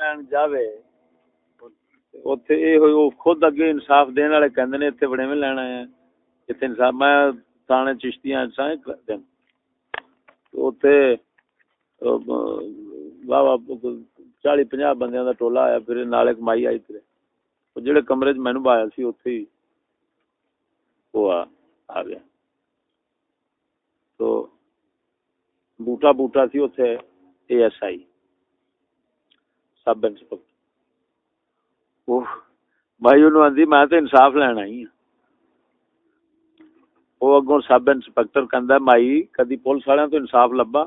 لین جاوے اوتھے اے ہوئی او خود اگے انصاف دین والے کہندے نے ایتھے بڑے میں لینا ہے ایتھے انصاف میں تھانے چشتیاں سائیں دن اوتھے واہ چالی پنجا بندیاں دا ٹولا آیا پھر نال ایک مائی آئی تیرے جڑے کمرے چ مینوں بایا سی اوتھے ہی وہ آ گیا تو بوٹا بوٹا سی اوتھے A S I sub inspector بھائی انہوں آندی میں تو انصاف لینا ہی ہوں وہ اگوں سب انسپیکٹر کہندا مائی، کدی پولیس والے تو انصاف لبا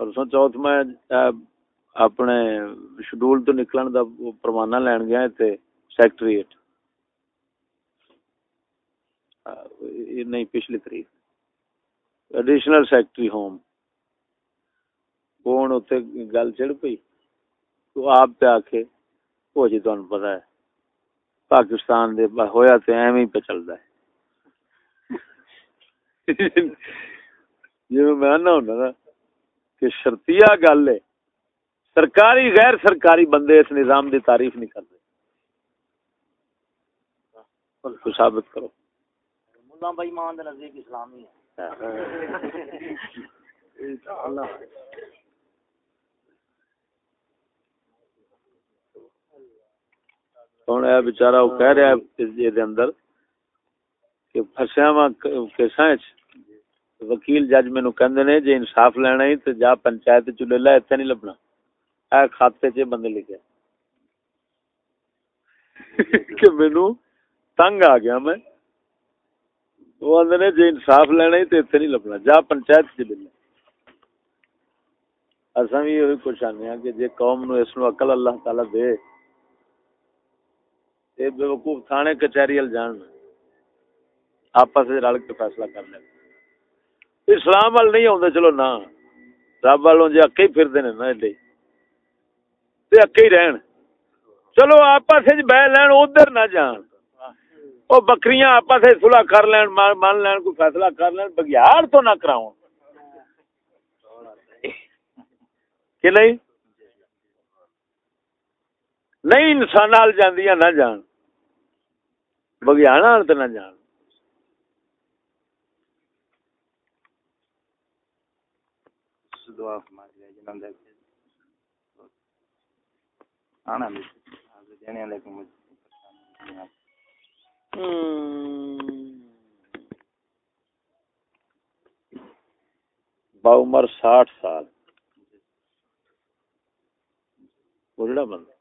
پرسوں چوتھ میں اپنے شڈول تو نکلن دا پروانہ لین گیا تے سیکٹریٹ نہیں، پچھلی تاریخ۔ ایڈیشنل سیکٹری ہوم کون اتنے گل چڑھ پی تو آپ پہ آ کے وہ جی تمہیں پتا ہے پاکستان دے ہویا تو ایویں ہی پہ چلتا ہے جی میں آنا ہونا نا کہ شرطیا گل ہے سرکاری غیر سرکاری بندے اس نظام دی تعریف نہیں کرتے ثابت کرو ملا بھائی مان نزدیک اسلامی ہے ہوں یہ بچارا وہ کہہ رہا ہے اندر کہ فسیا وا کیسا وکیل جج مینو کہ جی انصاف لینا ہی تو جا پنچایت چ لے لا اتنے نہیں لبنا۔ اے کھاتے چ بندے لکھے کہ مینو تنگ آ گیا میں۔ وہ آدھے نے جی انصاف لینا ہی تو اتنے نہیں لبنا، جا پنچایت چ لے اصا بھی یہ کچھ آنے ہاں کہ جی قوم نو اس نو عقل اللہ تعالی دے بے وقوف تھانے کچہری ال جان۔ آپس رل کے فیصلہ کر لیں۔ اسلام وال نہیں آدھے چلو نہ۔ رب والوں جی اکے ہی پھرتے ہیں نا ایڈے۔ اکے ہی رہن۔ چلو آپس بہ لین، ادھر نہ جان۔ وہ بکریاں آپس سلاح کر لین، مان لین، کوئی فیصلہ کر لین، بگیار تو نہ کراؤ کہ نہیں؟ نہیں، انسان آل جاندیاں نہ جان۔ بگیانا تو نہ جان۔ دعا فرما دیا جنہوں نے آنا دینے لیکن مجھے با عمر ساٹھ سال۔ بڑھڑا بندہ۔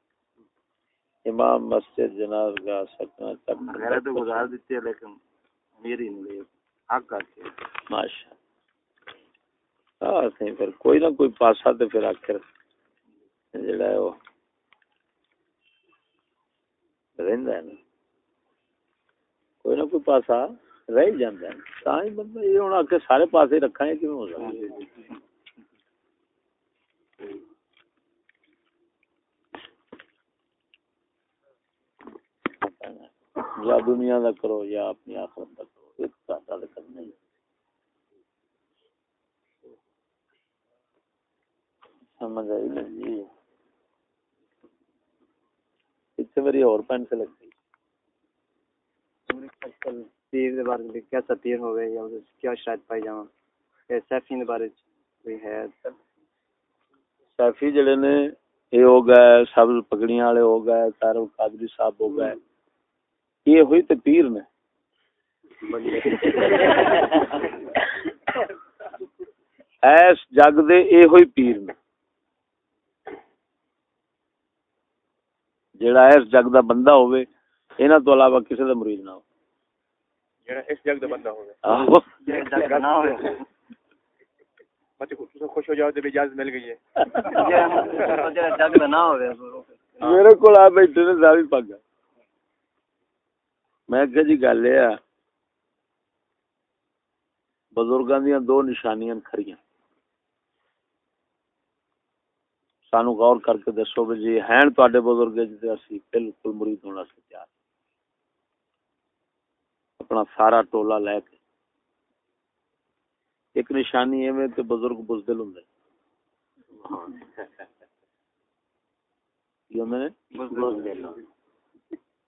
امام مسجد جناز گاہ سکنا میرے تو گزار دیتی ہے لیکن میری نہیں حق کرتی ماشاء ہاں پھر کوئی نہ کوئی پاسا تو پھر آخر۔ جڑا ہے وہ۔ رہندا ہے نا۔ کوئی نہ کوئی پاسا رہ جاندا ہے تا ہی بندہ یہ ہن آ کے سارے پاسے رکھا ہے کیوں ہو سکتا یا دنیا دا کرو یا اپنی آخرت دا کرو ایک ساتھ کرنا ہی سمجھ آئی نا جی اتنے میری اور پین سے لگ تیر دے بارے میں کیا تیر ہو گئے یا کیا شاید پائی جاواں؟ سیفی دے بارے کوئی ہے؟ سیفی جڑے نے یہ ہو گئے، سب پگڑیاں والے ہو گئے تارو قادری صاحب ہو گئے۔ یہ ہوئی تو پیر نے۔ ایس جگ دے اے ہوئی پیر نے۔ جیڑا ایس جگ دا بندہ ہوئے اینا تو علاوہ کسی دا مرید نہ ہو جیڑا اس جگ دا بندہ ہوئے جیڑا جگ نہ ہوئے خوش ہو جاؤ تو اجازت مل گئی ہے۔ میرے کو آ بیٹھے نے ساری پگا میں کہ جی گل یہ بزرگاں دیا دو نشانیاں کھڑیاں سانو غور کر کے دسو بھی جی ہیں تے بزرگ جی اسی بالکل مرید ہونا سے تیار اپنا سارا ٹولا لے کے۔ ایک نشانی ایویں تے بزرگ بزدل ہوندے کی ہوندے نے؟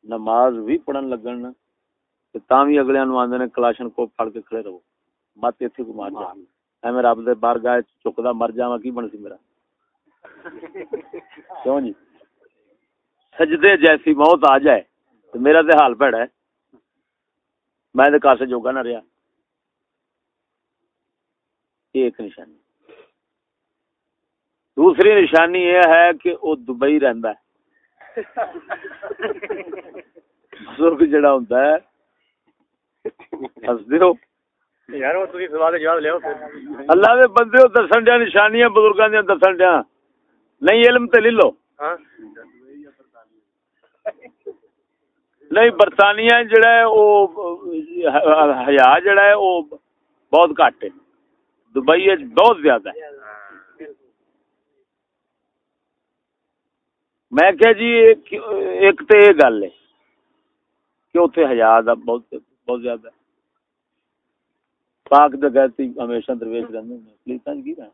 نماز بھی پڑھن لگن نا، تے تاں وی اگلے نو آندے نے کلاشن کو پھڑ کے کھڑے رہو۔ مت ایتھے کو مار جا۔ اے میں رب دے بار گاہ چکدا مر جاواں، کی بن سی میرا؟ کیوں جی؟ سجدے جیسی موت آ جائے تو میرا تے حال پیڑا ہے۔ میں تے کاسے جوگا نہ رہیا۔ ایک نشانی۔ دوسری نشانی یہ ہے کہ وہ دبئی رہندا ہے۔ بزرگ جڑا ہوندا ہے دیو یار وہ تسی سوال جواب لیو اللہ دے بندے دسن دیا نشانیاں بزرگاں دسن دیا۔ نہیں علم تے لے لو۔ ہاں۔ نہیں، برطانیہ جڑا ہے او حیا جڑا ہے او بہت گھٹ ہے۔ دبئی بہت زیادہ ہے۔ میں کہ جی ایک ایک تے یہ گل ہے کہ اتنے حیا دا بہت بہت زیادہ ہے۔ پاک جگہ تے ہمیشہ درویش رہندے نے پلیتاں کی رہن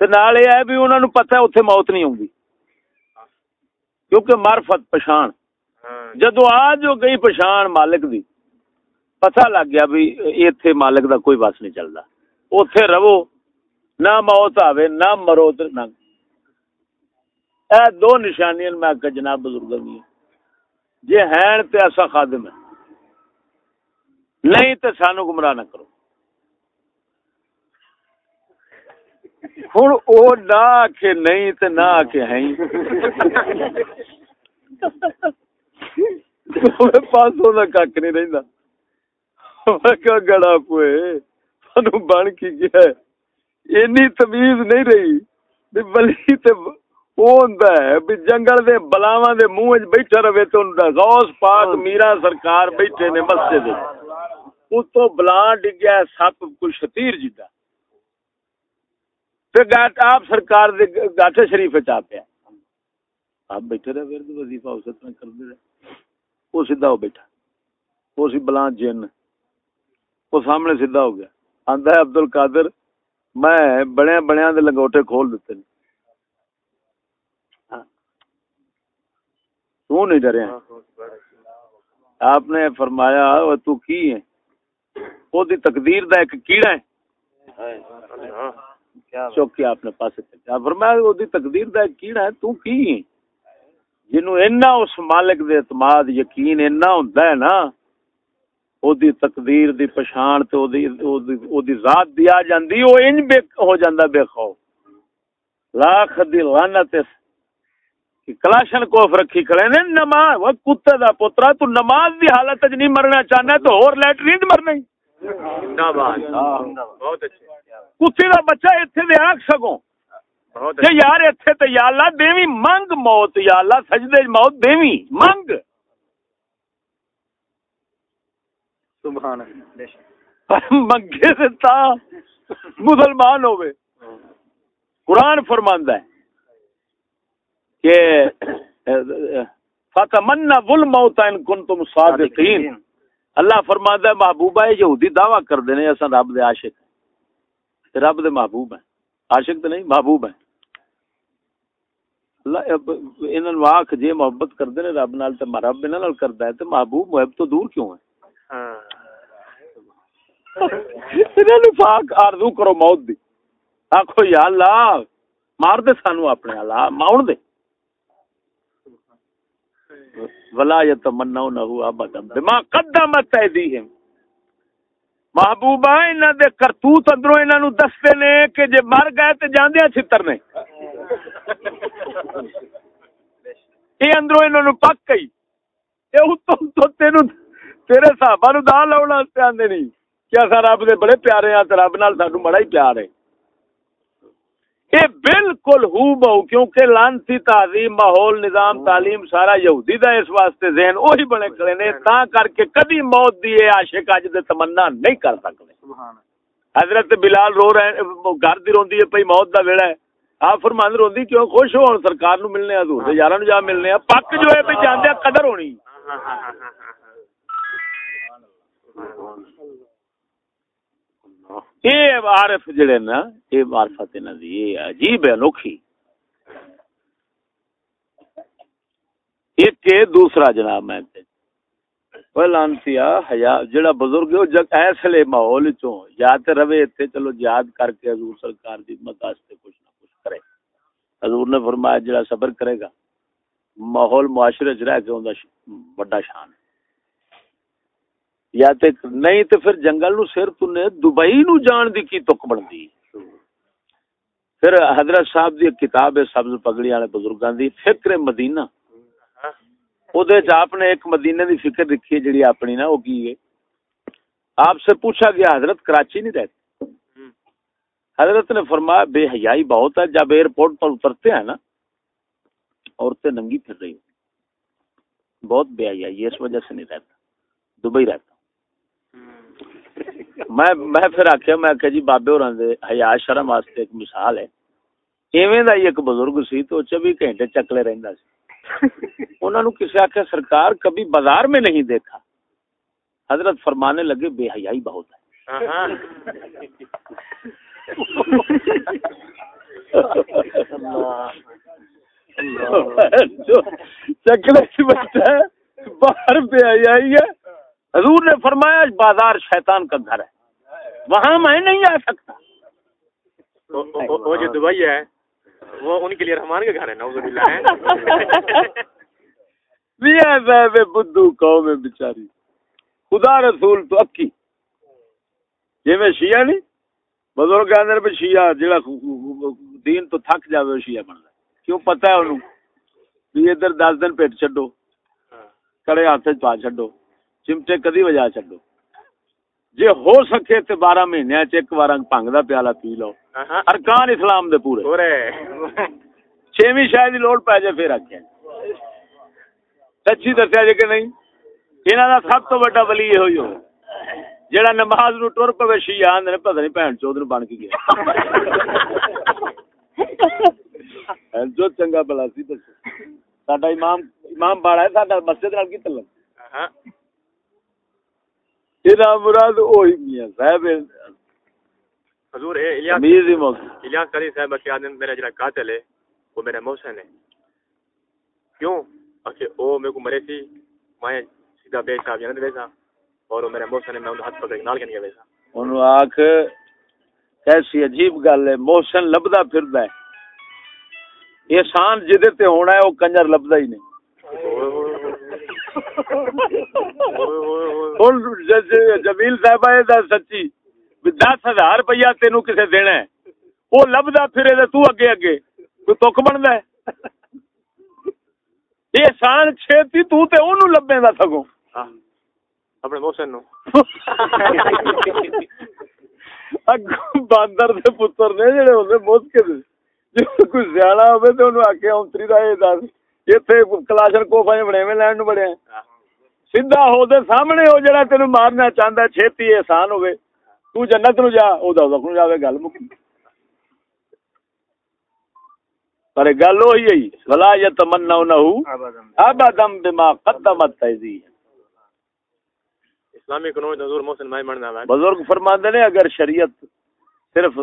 تے نال یہ ہے بھی انہاں نو پتہ ہے اتنے موت نہیں ہوندی کیونکہ معرفت پہچان۔ ہاں۔ جدو آج ہو گئی پچھان مالک دی پتہ لگ گیا بھی ایتھے مالک دا کوئی بس نہیں چلدا۔ اوتھے رہو نہ موت آوے نہ مرو تے نہ۔ اے دو نشانیاں میں کہ جناب بزرگ دی۔ جے ہیں تے ایسا خادم ہے نہیں تے سانو گمراہ نہ کرو۔ ہن او نہ کہ نہیں تے نہ کہ ہیں کک نہیں رہندا۔ میں کہا گڑا پوئے سانو بن کی گیا ہے۔ اینی تمیز نہیں رہی۔ تے وہ ہوندا ہے بھی جنگل دے بلاواں دے منہ وچ بیٹھا رہے تے ہوندا غوث پاک میرا سرکار بیٹھے نے مسجد وچ۔ اتوں بلاں ڈگیا سپ کوئی شتیر جیتا۔ گاٹ آپ سرکار دے گاٹے شریف وچ پیا آپ بیٹھے رہے ورد وظیفہ اس طرح کر دے رہے وہ سیدھا ہو بیٹھا۔ وہ سی بلاں جن۔ وہ سامنے سیدھا ہو گیا۔ آندا ہے عبد القادر میں بڑے بڑے دے لنگوٹے کھول دیتے نے ہاں۔ تو نہیں ڈریا آپ نے فرمایا تو کی ہے وہ دی تقدیر دا ایک کیڑا ہے۔ ہاں۔ چوکی آپ نے پاسے فرمایا دی تقدیر دا ایک کیڑا ہے تو کی؟ جنوں اینا اس مالک دے اعتماد یقین اینا ہوندا ہے نا او دی تقدیر دی پہچان تے او دی او دی ذات دی آ جاندی او انج بے ہو جاندا بے خوف۔ لاکھ دی لعنت اس کہ کلاشن کوف رکھی کھڑے نے نماز وہ کتے دا پترا تو نماز دی حالت وچ نہیں مرنا چاہنا تو اور لیٹرین مرنا ہی۔ زندہ باد۔ بہت اچھے کتے دا بچہ ایتھے دے آکھ کہ یار ایتھے تے یا اللہ دیوی منگ موت یا اللہ سجدے موت دیوی منگ۔ سبحان اللہ پر منگے سے تا مسلمان ہوئے قرآن فرماندا ہے کہ والموت ان کنتم صادقین اللہ فرماندا ہے محبوبہ یہ یہودی دعویٰ کر دینے اساں رب دے عاشق۔ رب دے محبوب ہیں۔ عاشق تے نہیں محبوب ہیں۔ اللہ انہاں نو آکھ جے محبت کردے نے رب نال تے رب انہاں نال کردا ہے تے محبوب محب تو دور کیوں ہے؟ ہاں۔ انہاں نو پاک آرزو کرو موت دی۔ آکھو یا اللہ مار دے سانو اپنے اللہ ماون دے۔ ولا یتمنون ابدا بما قدمت ایدیہم محبوبہ انہاں دے کرتوت اندروں انہاں نو دستے نے کہ جے مر گئے تے جاندیاں چھتر نے۔ اے اندروں انہاں نو پک گئی۔ اے تو تینو تیرے صحابہ نو دا لاؤن واسطے آندے نہیں کیا رب دے بڑے پیارے ہاں تے رب نال سانو بڑا ہی پیار ہے۔ یہ بالکل ہو بہو کیونکہ لانتی تعظیم ماحول نظام تعلیم سارا یہودی دا اس واسطے ذہن وہی بنے کھڑے نے تا کر کے کدی موت دی عاشق اج دے تمنا نہیں کر سبحان حضرت بلال رو رہے گھر دی روندی ہے پئی موت دا ویڑا ہے۔ آپ فرمان روندی کیوں؟ خوش ہو سرکار نو ملنے حضور دے یاراں نو جا ملنے آ پک جو ہے بھی جاندے قدر ہونی۔ یہ عارف جڑے نا یہ معرفت انہاں دی یہ عجیب ہے، انوکھی۔ ایک ہے، دوسرا جناب میں وہ لانتیا حیا، جڑا بزرگ ہے جگ ایسے ماحول چوں یا تے روے تے، چلو یاد کر کے حضور سرکار دی خدمت واسطے کچھ نہ کچھ کرے۔ حضور نے فرمایا، جڑا صبر کرے گا، ماحول معاشرے چ رہ کے اوندا بڑا شان ہے۔ یا تے نہیں تے پھر جنگل نو سر تنے دبئی نو جان دی کی تک بندی پھر حضرت صاحب دی کتاب ہے سبز پگڑی والے بزرگاں دی، فکر مدینہ۔ اودے چ آپ نے ایک مدینے دی فکر لکھی ہے جڑی اپنی نا وہ کی ہے؟ آپ سے پوچھا گیا، حضرت کراچی نہیں رہتے؟ حضرت نے فرمایا، بے حیائی بہت ہے، جب ایئرپورٹ پر اترتے ہیں نا، عورتیں ننگی پھر رہی بہت بے حیائی، اس وجہ سے نہیں رہتا۔ دبئی رہتا۔ میں میں پھر آخیا میں آخیا جی بابے اور حیا شرم واسطے ایک مثال ہے۔ ایویں دا ایک بزرگ سی تو چوبی گھنٹے چکلے رہندا سی۔ انہوں نے کسی آخیا سرکار کبھی بازار میں نہیں دیکھا۔ حضرت فرمانے لگے، بے حیائی بہت ہے۔ چکلے سے بچتا ہے، باہر بے حیائی ہے۔ حضور نے فرمایا، بازار شیطان کا گھر ہے۔ وہاں میں نہیں آ سکتا۔ وہ جو دبئی ہے وہ ان کے لیے رحمان کا گھر ہے صاحب بدھو قوم بیچاری۔ خدا رسول تو اکی۔ جی میں شیعہ نہیں۔ بزرگ اندر پہ شیعہ جڑا دین تو تھک جاوے وہ شیعہ بن کیوں پتہ ہے انہوں؟ بھی ادھر دس دن پیٹ چھڈو۔ کڑے ہاتھ پا چھڈو۔ چمٹے کدی وجا چڈو جی ہو سکے تو بارہ مہینے ایک بار پنگ کا پیالہ پی لو۔ ارکان اسلام دے پورے۔ چھویں شاید لوڑ پی جائے پھر آخیا سچی دسیا جی کہ نہیں؟ انہوں کا سب تو بڑا بلی یہ ہوئی ہو۔ جہاں نماز نو ٹر پوے شی آدھے پتہ نہیں بھن چودھ بن کے گیا۔ جو چنگا بلا سی دسو۔ ساڈا امام امام باڑا ہے ساڈا مسجد نال کی تعلق مراد وہی میاں صاحب حضور الیاس موت الیاس قاری صاحب کے آدم میرا جڑا قاتل ہے وہ میرا محسن ہے کیوں وہ میرے کو مرے میں سیدھا بے صاحب جنت اور وہ میرا محسن ہے میں ان ہاتھ پکڑ نال کے انہوں آکھ کیسی عجیب گل ہے محسن لبدا پھردا ہے احسان جدے تے ہونا ہے وہ کنجر لبدا ہی نہیں جمیل صاحب سچی دس ہزار روپیہ تینو کسے دینا ہے۔ وہ لبدا پھرے تو اگے اگے۔ کوئی تک بنتا ہے؟ احسان چھتی تو تے اونوں لبے دا سگوں۔ اپنے محسن نو اگوں باندر دے پتر نے جڑے ہوندے موسکے دے۔ جو کوئی زیادہ ہوے تے اونوں آکھیا اونتری دا اے دس ایتھے کلاشن کوفاں بنے میں لین نو بڑے سیدھا ہو دے سامنے ہو جڑا تینو مارنا چاہندا ہے چھتی احسان ہوے تو جنت نو جا او دا نو جاوے گل مکی پر گل وہی ہے ولا یتمنونه ابدا بما قدمت ایدی اسلامی قانون حضور محسن مائی مرنا ہے بزرگ فرماندے نے اگر شریعت صرف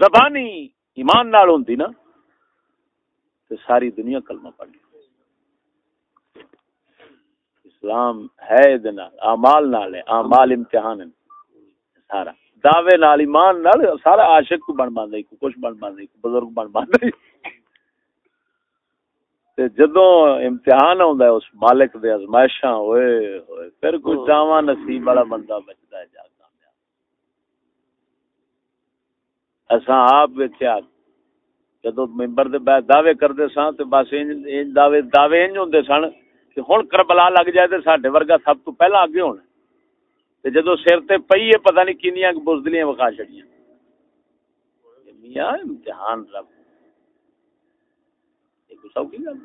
زبانی ایمان نال ہوندی نا تے ساری دنیا کلمہ پڑھ لی اسلام ہے دنا اعمال نال ہے، اعمال امتحان ہے۔ سارا دعوے نال، ایمان نال سارا عاشق کو بن باندا کو کچھ بن باندا کو بزرگ بن باندا تے جدوں امتحان ہوندا ہے، اس مالک دے ازمائشاں ہوئے ہوئے، پھر کوئی چاواں نصیب والا بندہ بچدا ہے جا کامیاب اساں آپ ویکھیا جدوں ممبر دے دعوے کردے سان تے بس انج دعوے دعوے انج ہوندے سن کہ ہن کربلا لگ جائے تے ساڈے ورگا سب تو پہلا اگے ہونا۔ تے جدوں سر تے پئی ہے، پتہ نہیں کینیاں بزدلیاں وکھا چھڑیاں۔ میاں، امتحان رب۔ ایک سوکی گل؟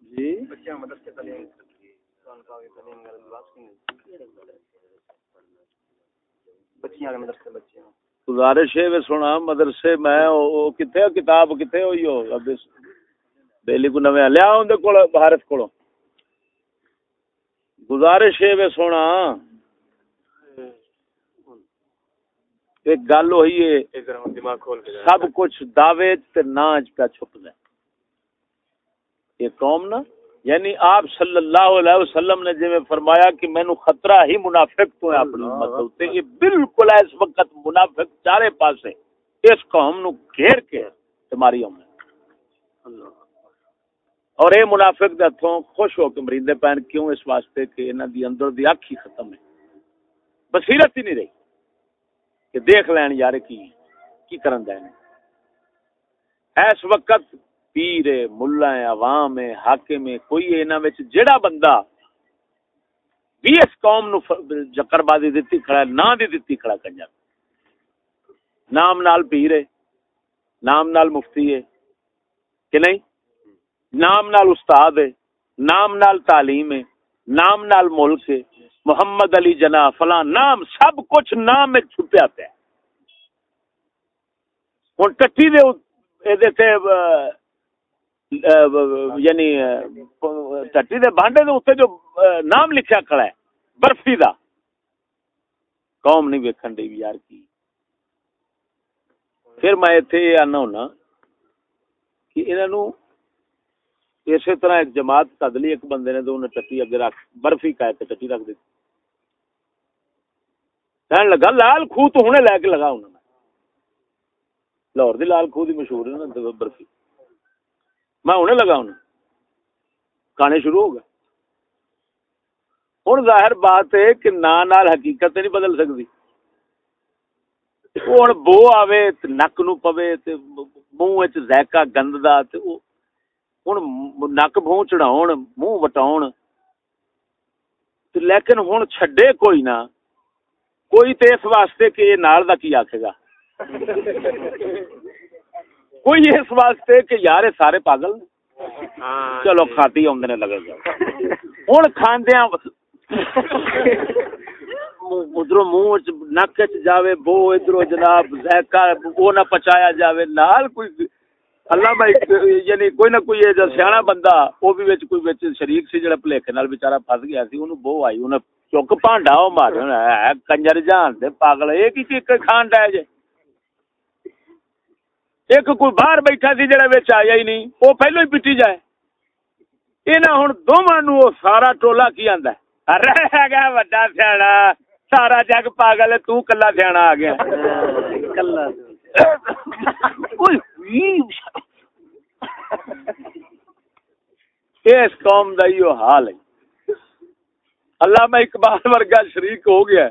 جی؟ بچیاں مدرسے تعلیم بچیاں مدرسے بچے گزارش ہے سنا مدرسے میں او کتے کتاب کتے ہوئی ہو؟ بیلی کو نویں لیا اون دے کول بھارت کولوں۔ گزارش ہے سونا ایک گل ہوئی ہے ایک ذرا دماغ کھول کے سب کچھ دعوے تے ناج پہ چھپ ہے یہ قوم نا؟ یعنی آپ صلی اللہ علیہ وسلم نے جی فرمایا کہ مینو خطرہ ہی منافق تو ہے اپنی امت ہوتے۔ یہ بالکل اس وقت منافق چارے پاسے اس قوم نو گھیر کے تمہاری ہم اور اے منافق دے ہتھوں خوش ہو کے مریندے پین کیوں اس واسطے کہ انہاں دی اندر دی اکھ ہی ختم ہے؟ بصیرت ہی نہیں رہی کہ دیکھ لین یار کی کی کرن دے اس وقت پیر ملا عوام ہے، حاکم ہے، کوئی انہاں وچ جڑا بندہ بھی اس قوم نو جکر بازی دتی کھڑا نہ دی دتی کھڑا کنجر نام نال پیر ہے، نام نال مفتی ہے، کہ نہیں؟ نام نال استاد ہے، نام نال تعلیم ہے، نام نال ملک ہے۔ محمد علی جنا فلاں نام سب کچھ نام میں چھپیا پیا ہوں ٹٹی دے تے یعنی ٹٹی دے بانڈے دے اتنے جو نام لکھا کھڑا ہے، برفی دا۔ قوم نہیں ویکن ڈی یار کی۔ پھر میں اتنے یہ آنا ہونا کہ انہوں اسی طرح ایک جماعت کدلی ایک بندے نے تو انہیں ٹٹی اگے رکھ، برفی کا ٹٹی رکھ دی کہنے لگا، لال خوہ تو ہونے لے کے لگا انہوں نے۔ لاہور دی لال خوہ دی مشہور ہے نا، برفی۔ میں ہونے لگا انہیں۔ کھانے شروع ہو گئے۔ ہوں ظاہر بات ہے کہ نال حقیقت نہیں بدل سکتی۔ ہوں بو آوے نک نو پوے منہ ذائقہ گند دا ہوں نک بو چڑھاؤ منہ وٹاؤ لیکن ہوں چڈے کوئی نہ، کوئی تو اس واسطے کہ یہ نال دا کی آکھے گا؟ کوئی اس واسطے کہ یار سارے پاگل ہاں چلو جی۔ کھاتی آدھے لگے گا۔ ہوں کھاندیا ادھر منہ نک جاوے بو ادھر جناب ذائقہ وہ نہ پچایا جاوے نال کوئی اللہ بھائی یعنی کوئی نہ کوئی جو سیاح بندہ وہ بھی وچ کوئی وچ شریک سی جڑا بھلیکے نال بیچارہ پھس گیا سی اونوں بو آئی انہیں چک پانڈا او مار کنجر جان دے پاگل ایک ہی کھان ڈے جے ایک کوئی باہر بیٹھا سی جڑا وچ آیا ہی نہیں وہ پہلو ہی پٹی جائے۔ انہاں ہن دوواں نو سارا ٹولا کی آندا ہے۔ رہ گیا وڈا سیاڑا سارا جگ پاگل تو کلا سیاڑا آ گیا۔ کلا اس قوم دا یہ حال ہے۔ اللہ میں اقبال ورگا شریک ہو گیا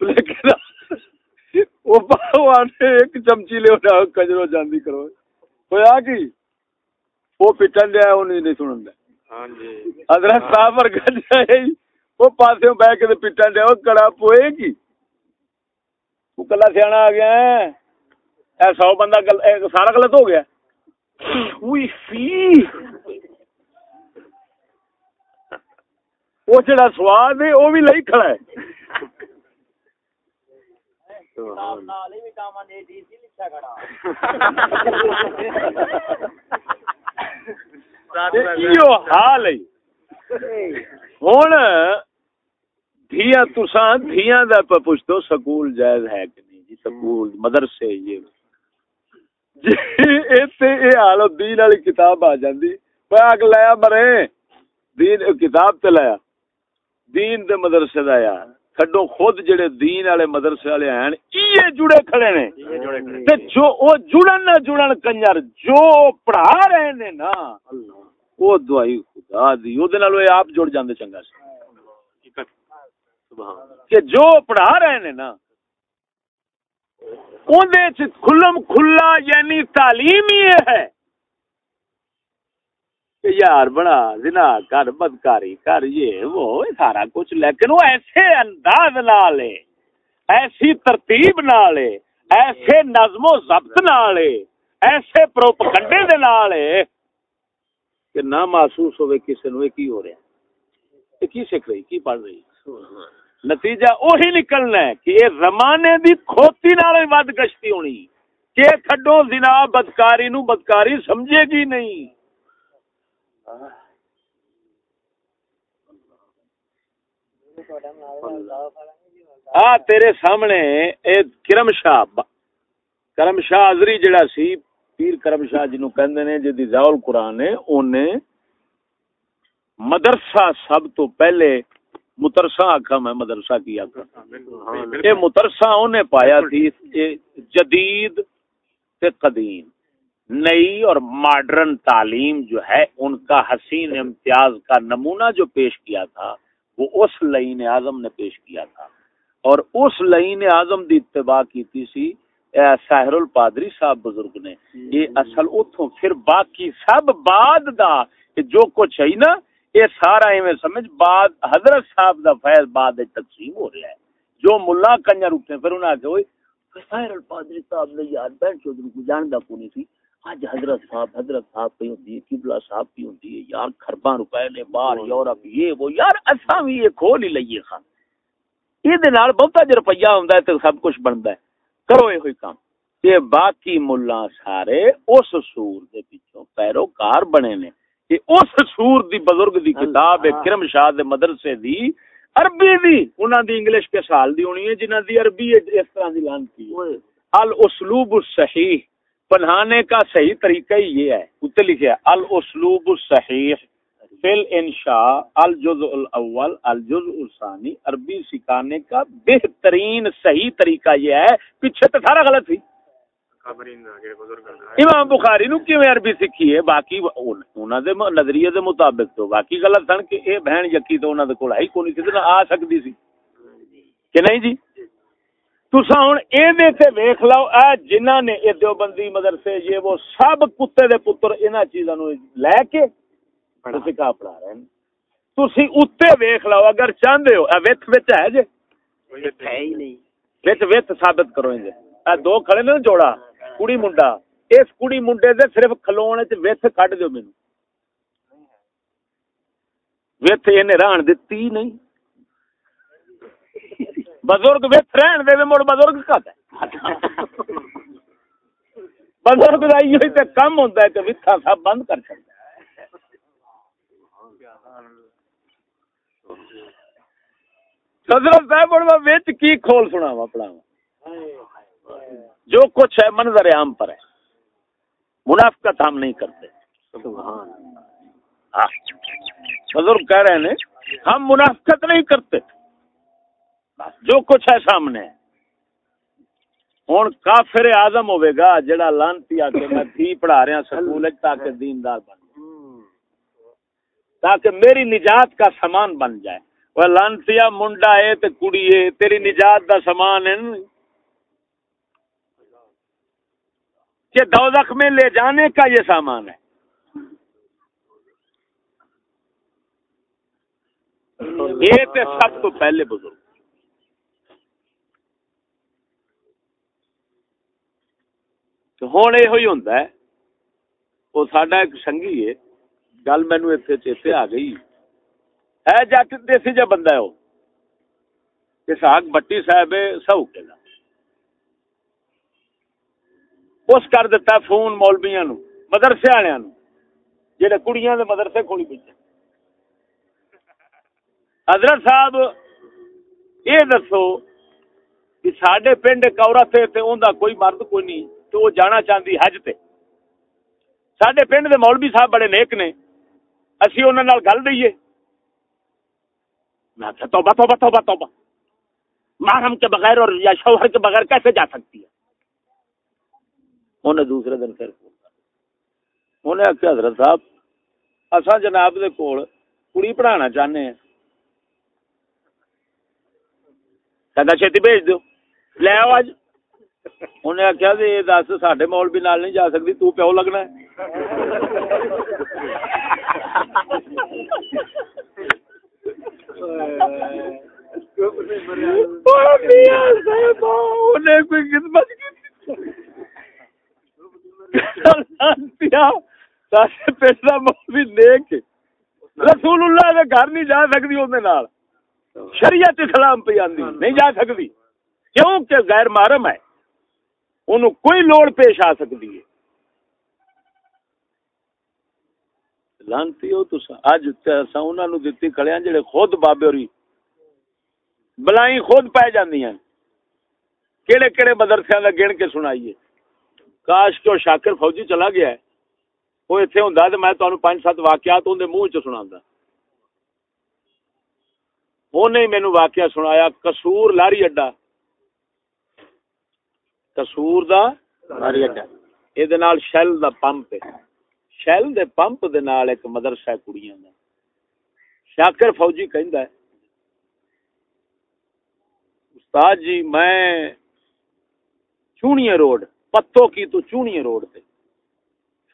لیکن ایک چمچی لے کجرو جاندی کرو۔ ہویا کی؟ وہ پٹن دیا وہ نہیں سنن دیا ہاں جی۔ حضرت صاحب ورگا جائے وہ پاسے بہ کے پٹن دیا وہ کڑا پوئے گی وہ کلا سیاح آ گیا ہے۔ سو بندہ سارا غلط ہو گیا۔ وہ جڑا سواد ہے وہ بھی لئی کھڑا ہے۔ حال ہوں دیا تسا دیا پوچھو سکول جائز ہے کہ نہیں جی؟ سکول مدرسے یہ۔ جی حال دین والی کتاب آ جاندی۔ میں اگ لایا مرے۔ دین کتاب تے لایا۔ دین دے مدرسے دا یار۔ کڈو خود جڑے دین والے مدرسے والے ہیں یہ جڑے کھڑے نے۔ تے جو او جڑن نہ جڑن کنجر جو پڑھا رہے نے نا او دعائی خدا دی او دے نال آپ جڑ جاندے چنگا سی۔ کہ جو پڑھا رہے نے نا کھلم کھلا یعنی تعلیم ہی ہے۔ یار بڑا زنا، کر بدکاری کر، یہ وہ سارا کچھ۔ لیکن وہ ایسے انداز نال ایسی ترتیب نال ایسے نظم و ضبط نال ایسے پروپگنڈے دے نال کہ نہ محسوس ہوئے کسی نو کی ہو رہا کی سیکھ رہی، کی پڑھ رہی؟ نتیجہ وہی نکلنا ہے کہ یہ زمانے دی کھوتی نال ود گشتی ہونی، کہ کھڈو زنا بدکاری نو بدکاری سمجھے گی نہیں۔ آ تیرے سامنے اے کرم شاہ کرم شاہ ازری جڑا سی پیر کرم شاہ جنو کہندے نے جدی ضاء القرآن ہے اونے مدرسہ سب تو پہلے مدرسہ آکھا میں مدرسہ کی آکھا۔ یہ مدرسہ انہیں پایا تھی جدید تے قدیم۔ نئی اور ماڈرن تعلیم جو ہے، ان کا حسین امتیاز کا نمونہ جو پیش کیا تھا، وہ اس لعین اعظم نے پیش کیا تھا۔ اور اس لعین اعظم دی اتباع کیتی سی ساحر الپادری صاحب بزرگ نے۔ یہ اصل اتھوں پھر باقی سب بعد دا جو کچھ ہے نا، یہ سارا ایویں سمجھ، بعد حضرت صاحب دا فیض، بعد تقسیم ہو رہا ہے۔ جو ملا کنجر اٹھے پھر انہاں کہ اوئے ساحر الپادری صاحب نے یار بہن چودھری کو جاندا کونی سی؟ اج حضرت صاحب حضرت صاحب پہ ہوندی ہے قبلہ صاحب پہ ہوندی ہے یار خرباں روپے نے باہر یورپ یہ وہ یار اساں بھی یہ کھول ہی لئیے خان۔ یہ نال بہتا جو روپیہ ہوندا ہے تے سب کچھ بندا ہے۔ کرو یہ ہوئی کام۔ یہ باقی ملا سارے اس سور دے پیچھوں پیروکار بنے نے۔ یہ اس سور دی بزرگ دی کتاب ہے کرم شاہ دے مدرسے دی عربی دی۔ انہاں دی انگلش کے سال دی ہونی ہے جنہاں دی عربی اس طرح دی لان کی الاسلوب الصحیح۔ پڑھانے کا صحیح طریقہ ہی یہ ہے اتنے لکھا ہے الاسلوب الصحیح فی الانشاء الجزء الاول، الجزء الثانی، عربی سکھانے کا بہترین صحیح طریقہ یہ ہے، پیچھے تو سارا غلط تھی۔ امام بخاری نو کیویں عربی سکھی ہے؟ باقی انہاں دے نظریے دے مطابق تو باقی غلط سن کہ اے بہن یقی تو انہاں دے کول ہے کوئی نہیں سی آ سکدی سی۔ کہ نہیں جی؟ تسا ہوں تے ویکھ لو جنہاں نے اے دیوبندی مدرسے یہ وہ سب کتے دے پتر انہاں چیزاں نو لے کے سکھا پڑھا رہے ہیں تسی اتے ویکھ لو اگر چاہندے ہو وچ وچ ہے نہیں۔ وچ وچ ثابت کرو اے دو کھڑے نے جوڑا کڑی منڈا۔ اس کڑی منڈے دے صرف کھلون وچ وچ کڈ دیو مینوں۔ وچ اینے رہن دتی نہیں۔ بزرگ وچ رہن دے مڑ بزرگ کا بزرگ دا ایو تے کم ہوندا ہے کہ وتھا سب بند کر چھڑدا حضرت صاحب ہن میں وچ کی کھول سناواں پڑھاواں؟ جو کچھ ہے منظر عام پر ہے۔ منافقت ہم نہیں کرتے۔ ہاں۔ بزرگ کہہ رہے ہیں ہم منافقت نہیں کرتے۔ جو کچھ ہے سامنے۔ ہوں کافر آزم ہوے گا جڑا لانتی آ کے میں تھی پڑھا رہا سکول تاکہ دیندار بن تاکہ میری نجات کا سامان بن جائے۔ وہ لانتیا منڈا ہے تے کڑی ہے، تیری نجات دا سامان ہے۔ کہ دوزخ میں لے جانے کا یہ سامان ہے۔ یہ تے سب تو پہلے بزرگ تو ہوں یہ ہوئی ہوں وہ ساڈا ایک سنگھی ہے گل مینو اتنے چیتے آ گئی ہے جٹ دیسی جا بندہ ہے وہ اسحاق بٹی صاحب سہو کے دا اس کر دیتا فون مولبیاں نو مدرسے والے نو جہے کڑیاں دے مدرسے کھولی بیٹھے حضرت صاحب یہ دسو کہ سڈے پنڈ ایک عورت ہے تے اوندا کوئی مرد کوئی نہیں تو وہ جانا چاہتی حج تے۔ سڈے پنڈ دے مولوی صاحب بڑے نیک نے۔ اسی انہوں نال گل دئیے میں آخیا توبہ توبہ توبہ توبہ۔ محرم کے بغیر اور یا شوہر کے بغیر کیسے جا سکتی ہے؟ انہیں دوسرے دن پھر انہیں آخیا حضرت صاحب اصا جناب دے کول کڑی پڑھانا چاہنے ہیں۔ کہتا چھتی بھیج دو لے آؤ اج انہیں آخیا یہ دس سڈے مول بھی نال نہیں جا سکتی تو پیو لگنا ہے انہیں کوئی خدمت رسول اللہ دے گھر نہیں جا سکتی اندر شریعت اسلام پہ آندی نہیں جا سکتی کیوں کہ غیر محرم ہے انہوں کوئی لوڑ پیش آ سکتی ہے۔ لانتی ہو تو اج اساں انہاں نو دتی کھڑیاں جڑے خود بابے ہوری بلائی خود پی جاندیاں کیڑے کیڑے مدرسے کا گن کے سنائیے۔ کاش کہ شاکر فوجی چلا گیا ہے۔ وہ اتنے ہوں تو میں تمہیں پانچ سات واقعات اندر منہ چ سنا انہیں مینو واقعہ سنایا کسور لاری اڈا۔ کسور دا لاری اڈا یہ شیل دا پمپ شیل دے پمپ دے نال ایک مدرسہ کڑیاں دا شاکر فوجی کہندا ہے استاد جی میں چونی روڈ پتو کی تو چونی روڈ تے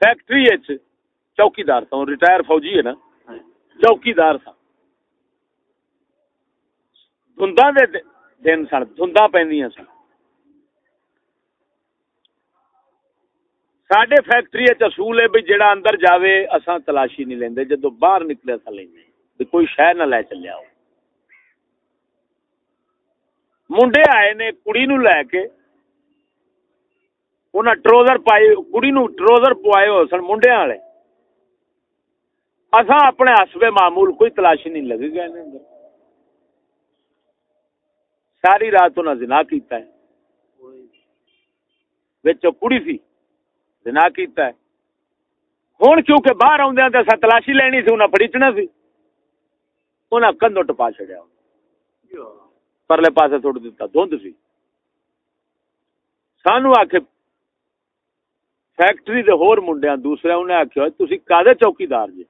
فیکٹری اچ چوکیدار تھا ریٹائر فوجی ہے نا چوکیدار تھا دھندا دے دن سن دھندا پیندیاں سن ساڈے فیکٹری اصول ہے بھی جڑا اندر جاوے اساں تلاشی نہیں لیندے جدو باہر نکلے اساں لیندے کوئی شہ نہ لے چلیا ہو منڈے آئے نے کڑی نو لے کے انہاں ٹروزر پائی کڑی نو ٹروزر پوائے ہو سن منڈے والے اساں اپنے حسب معمول کوئی تلاشی نہیں لگے گئے نے اندر ساری رات انہاں زنا کیتا ہے وچ کڑی سی زنا کیتا ہے۔ ہن کیونکہ باہر اوندے تے اساں تلاشی لینی سی، انہاں پڑیچنا سی۔ انہاں کندو ٹپا چھڑیا۔ پرلے پاسے چھوڑ دیتا دھند سی۔ سانو آکھے، فیکٹری دے ہور منڈیاں، دوسرے انہیں آکھیا، تسی کادے چوکیدار جی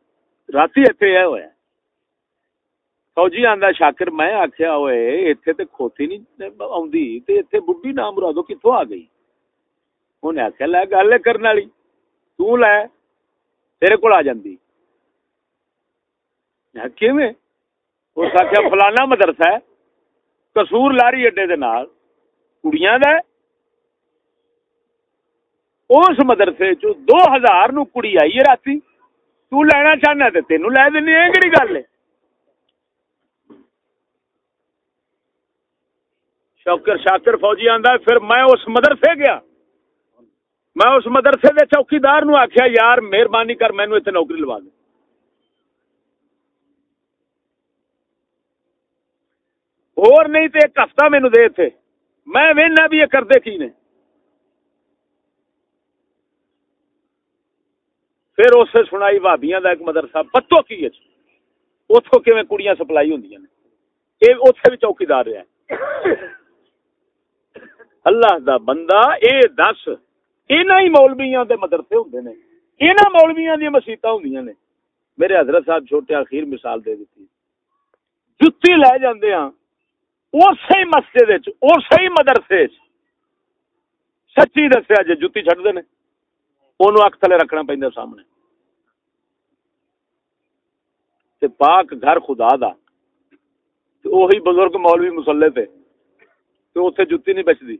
راتی ایتھے اے ہویا۔ فوجی آندا، شاکر میں آکھیا ہوئے ایتھے تے کھوتی نہیں اوندی تے ایتھے بڈھی نام مرادو کتھوں آ گئی؟ انہیں آخیا لے گل کرنے والی تو لے تیرے کو آ جاندی کیویں اس آخیا فلانا مدرسہ ہے کسور لاری اڈے دے نال کڑیاں دا اس مدرسے چ دو ہزار نو کڑی آئی ہے راتی تو لینا چاہنا تے تینوں لے دینی ہے کہڑی گل ہے شوکر شاکر فوجی آندا پھر میں اس مدرسے گیا میں اس مدرسے دے چوکیدار نو آخیا یار مہربانی کر مینو اتنے نوکری لوا دے۔ اور نہیں تو ایک ہفتہ مینو دے تھے میں وہنا بھی یہ کرتے کی نے۔ پھر اس سے سنائی بھابیاں دا ایک مدرسہ، پتو کی اتو کی کڑیاں سپلائی ہوں یہ اتنے بھی چوکیدار رہا اللہ دا بندہ، اے دس۔ ہی مولویاں دے مدرسے ہوندے نے انہاں مولویاں دی مسیتاں ہوندیاں نے میرے حضرت صاحب چھوٹے اخیر مثال دے دیتی جُتی لے جاندے ہاں اسی مسجد وچ اسی مدرسے وچ سچی دسیا جے جُتی چھڈ دے نے اونوں اکھ تھلے رکھنا پیندا سامنے تے پاک گھر خدا دا تے اوہی بزرگ مولوی مصلی تے تے اوتھے جُتی نہیں بچدی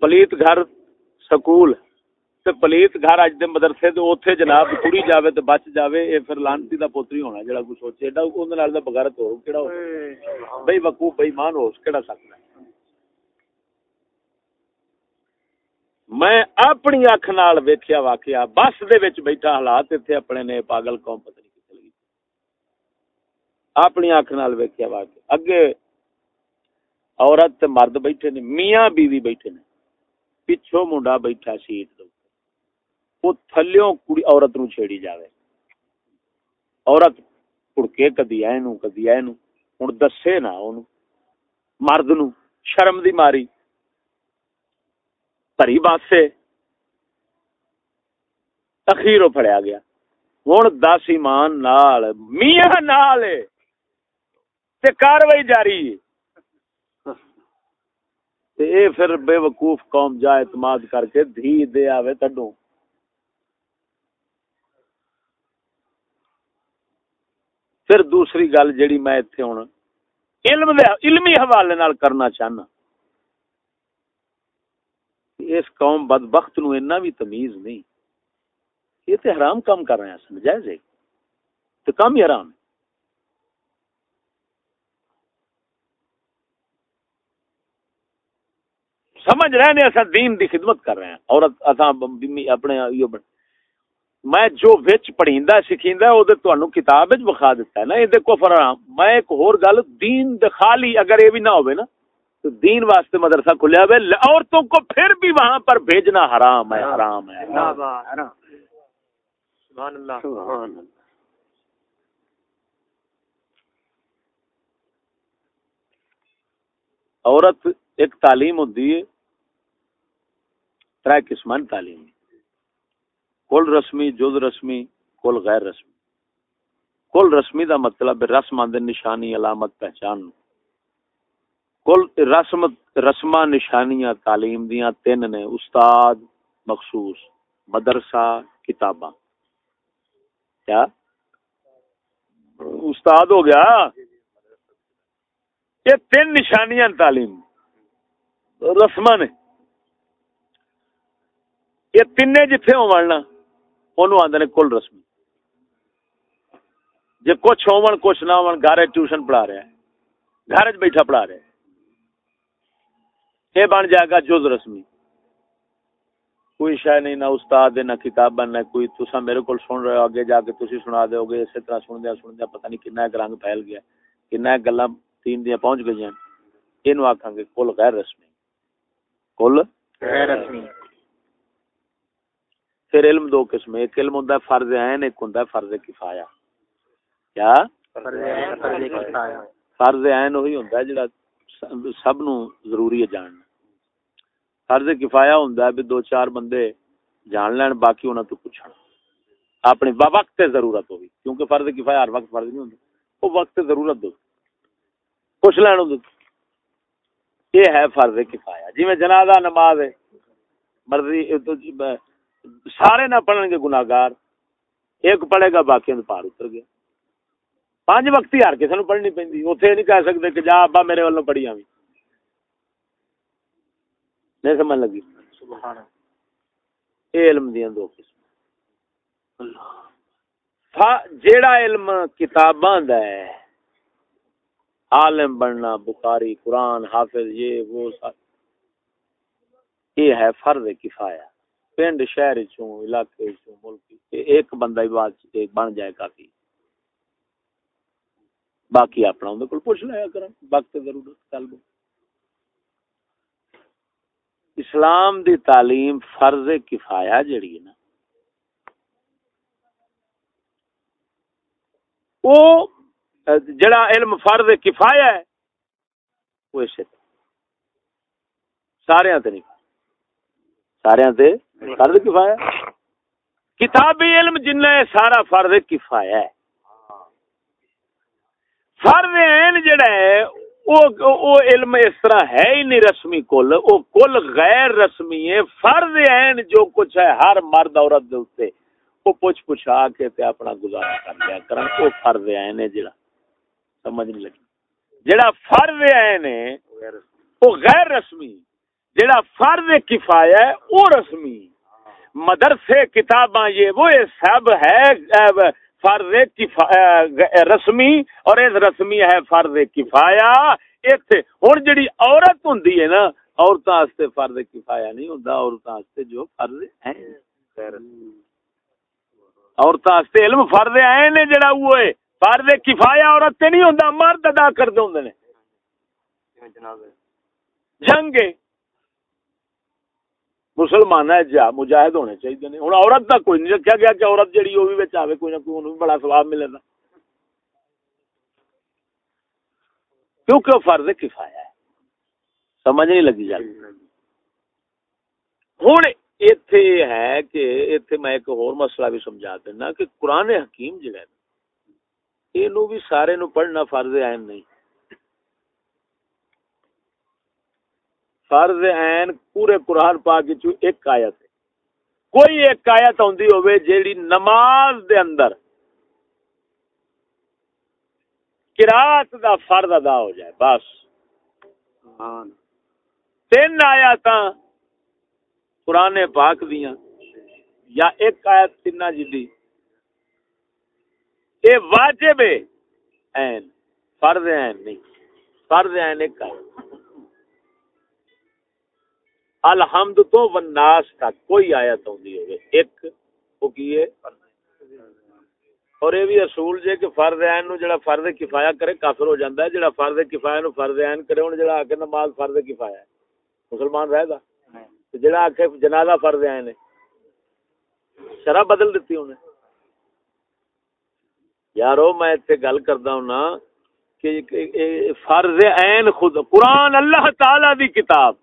پلیت گھر سکول تے پلیت گھر اج دے مدرسے تے اوتھے جناب کڑی جاوے تے بچ جاوے اے پھر لانتی دا پوتری ہونا جڑا کوئی سوچے۔ ایڈا اون نال دا بغیرت ہو کیڑا ہو بے وقوف بے ایمان ہو کیڑا سکتا ہے؟ میں اپنی اکھ نال ویکھیا واقعہ بس دے وچ بیٹھا حالات ایتھے اپنے نے پاگل قوم پتہ نہیں کتے لگی۔ اپنی اکھ نال ویکھیا واقعہ۔ اگے عورت تے مرد بیٹھے نے میاں بیوی بیٹھے نے۔ پچھو منڈا بیٹھا سیٹ وہ تھلیوں کڑی عورت نو چھیڑی جاوے عورت کڑکے کدی آئے نو کدی آئے نو ہن دسے نا اونوں مرد نو شرم دی ماری پری باسے اخیرو پھڑیا گیا ہن دس ایمان نال میاں نال تے کاروائی جاری ہے تے اے پھر بے وقوف قوم جا اعتماد کر کے دھی دے آوے تڈوں۔ پھر دوسری گل جیڑی میں ایتھے ہن علم دے علمی حوالے نال کرنا چاہنا۔ اس قوم بدبخت نو اتنا بھی تمیز نہیں۔ یہ تے حرام کام کر رہے ہیں سمجھائے ہے کام ہی حرام ہے۔ سمجھ رہے ہیں ایسا دین دی خدمت کر رہے ہیں۔ اور اپنے میں جو وچ پڑھیندا سکھیندا او تے تانوں کتاب وچ بخا دیتا ہے نا۔ اے دے کفر حرام میں ایک ہور گل دین دے خالی اگر اے بھی نہ ہوے نا تو دین واسطے مدرسہ کھلیا ہوئے۔ عورتوں کو پھر بھی وہاں پر بھیجنا حرام ہے حرام ہے سبحان اللہ۔ سبحان اللہ۔ عورت ایک تعلیم ہوتی ہے تر قسم تعلیم کل رسمی، جز رسمی، کل غیر رسمی۔ کل رسمی دا مطلب رسم آدھے نشانی علامت پہچان کل رسم رسم نشانیاں تعلیم دیاں تین نے، استاد مخصوص، مدرسہ، کتاباں۔ کیا؟ استاد ہو گیا؟ یہ تین نشانیاں تعلیم۔ رسم نے۔ یہ تین جتھے ہونا انہوں آدھے کل رسمی۔ جی کچھ ہون کچھ نہ ہون گھر ٹیوشن پڑھا رہا ہے گھر چ بیٹھا پڑھا رہا ہے یہ بن جائے گا جز رسمی۔ کوئی شاید نہیں، نہ استاد، نہ کتاب نہ کوئی۔ تسا میرے کو سن رہے ہو، آگے جا کے تھی سنا دو گے اسی طرح سن دیا سن دیا پتہ نہیں کنا ایک رنگ پھیل گیا، کنا ایک گلا تین دیا پہنچ گئی ہیں یہ آخان گے کل غیر رسمی۔ کل غیر رسمی۔ پھر علم دو قسم ایک علم ہوں فرض عین ایک ہوں فرض کفایا کیا؟ فرض عین وہی ہوں جڑا سب نو ضروری ہے جاننا۔ فرض کفایا ہوں بھی دو چار بندے جان لین باقی انہوں تو پوچھنا اپنی وقت ضرورت ہوگی کیونکہ فرض کفایا ہر وقت فرض نہیں ہوں وہ وقت ضرورت دو پوچھ لین یہ ہے فرض کفایا جی میں جنازہ نماز ہے مرضی سارے نہ پڑھن گے گناگار ایک پڑھے گا باقی پار اتر گیا۔ پانچ وقت ہی ہر کسی نو پڑھنی پہ اتنے نہیں کہہ سکتے کہ جا ابا میرے والوں پڑھی آئی نہیں سمجھ لگی؟ علم دیا دو قسم جیڑا علم کتاباں دا ہے عالم بننا بخاری قرآن حافظ یہ وہ یہ ہے فرض کفایا پنڈ شہر چوں علاقے چوں ملک ایک بندہ ہی بات بن جائے کافی باقی اپنا اندر کول پوچھ لیا کرن وقت ضرورت کل اسلام دی تعلیم فرض کفایا جڑی ہے نا او جڑا علم فرض کفایا ہے وہ اسے سارے تے نہیں سارے تے فرض کفایا کتابی علم جنہ سارا فرض کفایا ہے۔ فرض عین جڑا ہے، او علم اس طرح ہے ہی نہیں رسمی کل، او کل غیر رسمی ہے۔ فرض عین جو کچھ ہے، ہر مرد عورت دے اوتے او پوچھ پوچھا کے تے اپنا گزارا کر لیا کرن۔ او فرض عین ہے جڑا۔ سمجھ نہیں لگی۔ جڑا فرض عین ہے، او غیر رسمی۔ جڑا فرض کفایہ ہے، او رسمی۔ مدرسے کتاباں یہ وہ سب ہے فرض رسمی اور اس رسمی ہے فرض کفایا ہوں جڑی عورت ہوں نا عورتوں فرض کفایا نہیں ہوں عورتوں جو فرض ہے عورتوں علم فرض ہے نے جڑا وہ ہے۔ فرض کفایا عورت نہیں ہوں مرد ادا کر کرتے ہوں جنگ مسلمان ہے، جا، مجاہد ہونے چاہیے نے۔ ہوں عورت کا کوئی نہیں رکھا گیا کہ عورت جہی وہ بھی آئے کوئی نہ کوئی بھی بڑا سواب ملے گا۔ کیونکہ وہ فرض کفایا ہے۔ سمجھ نہیں لگی جاتی ہوں اتے ہے کہ اتے میں ایک اور مسئلہ بھی سمجھا دینا کہ قرآن حکیم جہاں یہ بھی سارے نو پڑھنا فرض عین نہیں۔ فرض عین پورے قرآن پاک چ ایک آیت ہے۔ کوئی ایک آیت آندی ہوئے جیڑی نماز دے اندر قرات دا فرض ادا ہو جائے بس۔ تین آیات قرآن پاک دیاں یا ایک آیت تین جی اے واجب ہے عین فرض عین نہیں۔ فرض عین ایک آیت۔ الحمد تو وناس تک کوئی آیت ہوندی ہوئے۔ ایک وہ کی ہے؟ اور یہ بھی اصول جے کہ فرض عین نو جڑا فرض کفایا کرے، کافر ہو جاندا ہے، جڑا فرض کفایا نو فرض عین کرے، ہن جڑا آکے نماز فرض کفایا ہے۔ مسلمان رہے گا؟ تے جڑا آکے جنازہ فرض عین ہے۔ شرع بدل دیتی انہیں۔ یارو، میں اتنے گل کردا ہوں نا کہ فرض عین خود، قرآن اللہ تعالی دی کتاب۔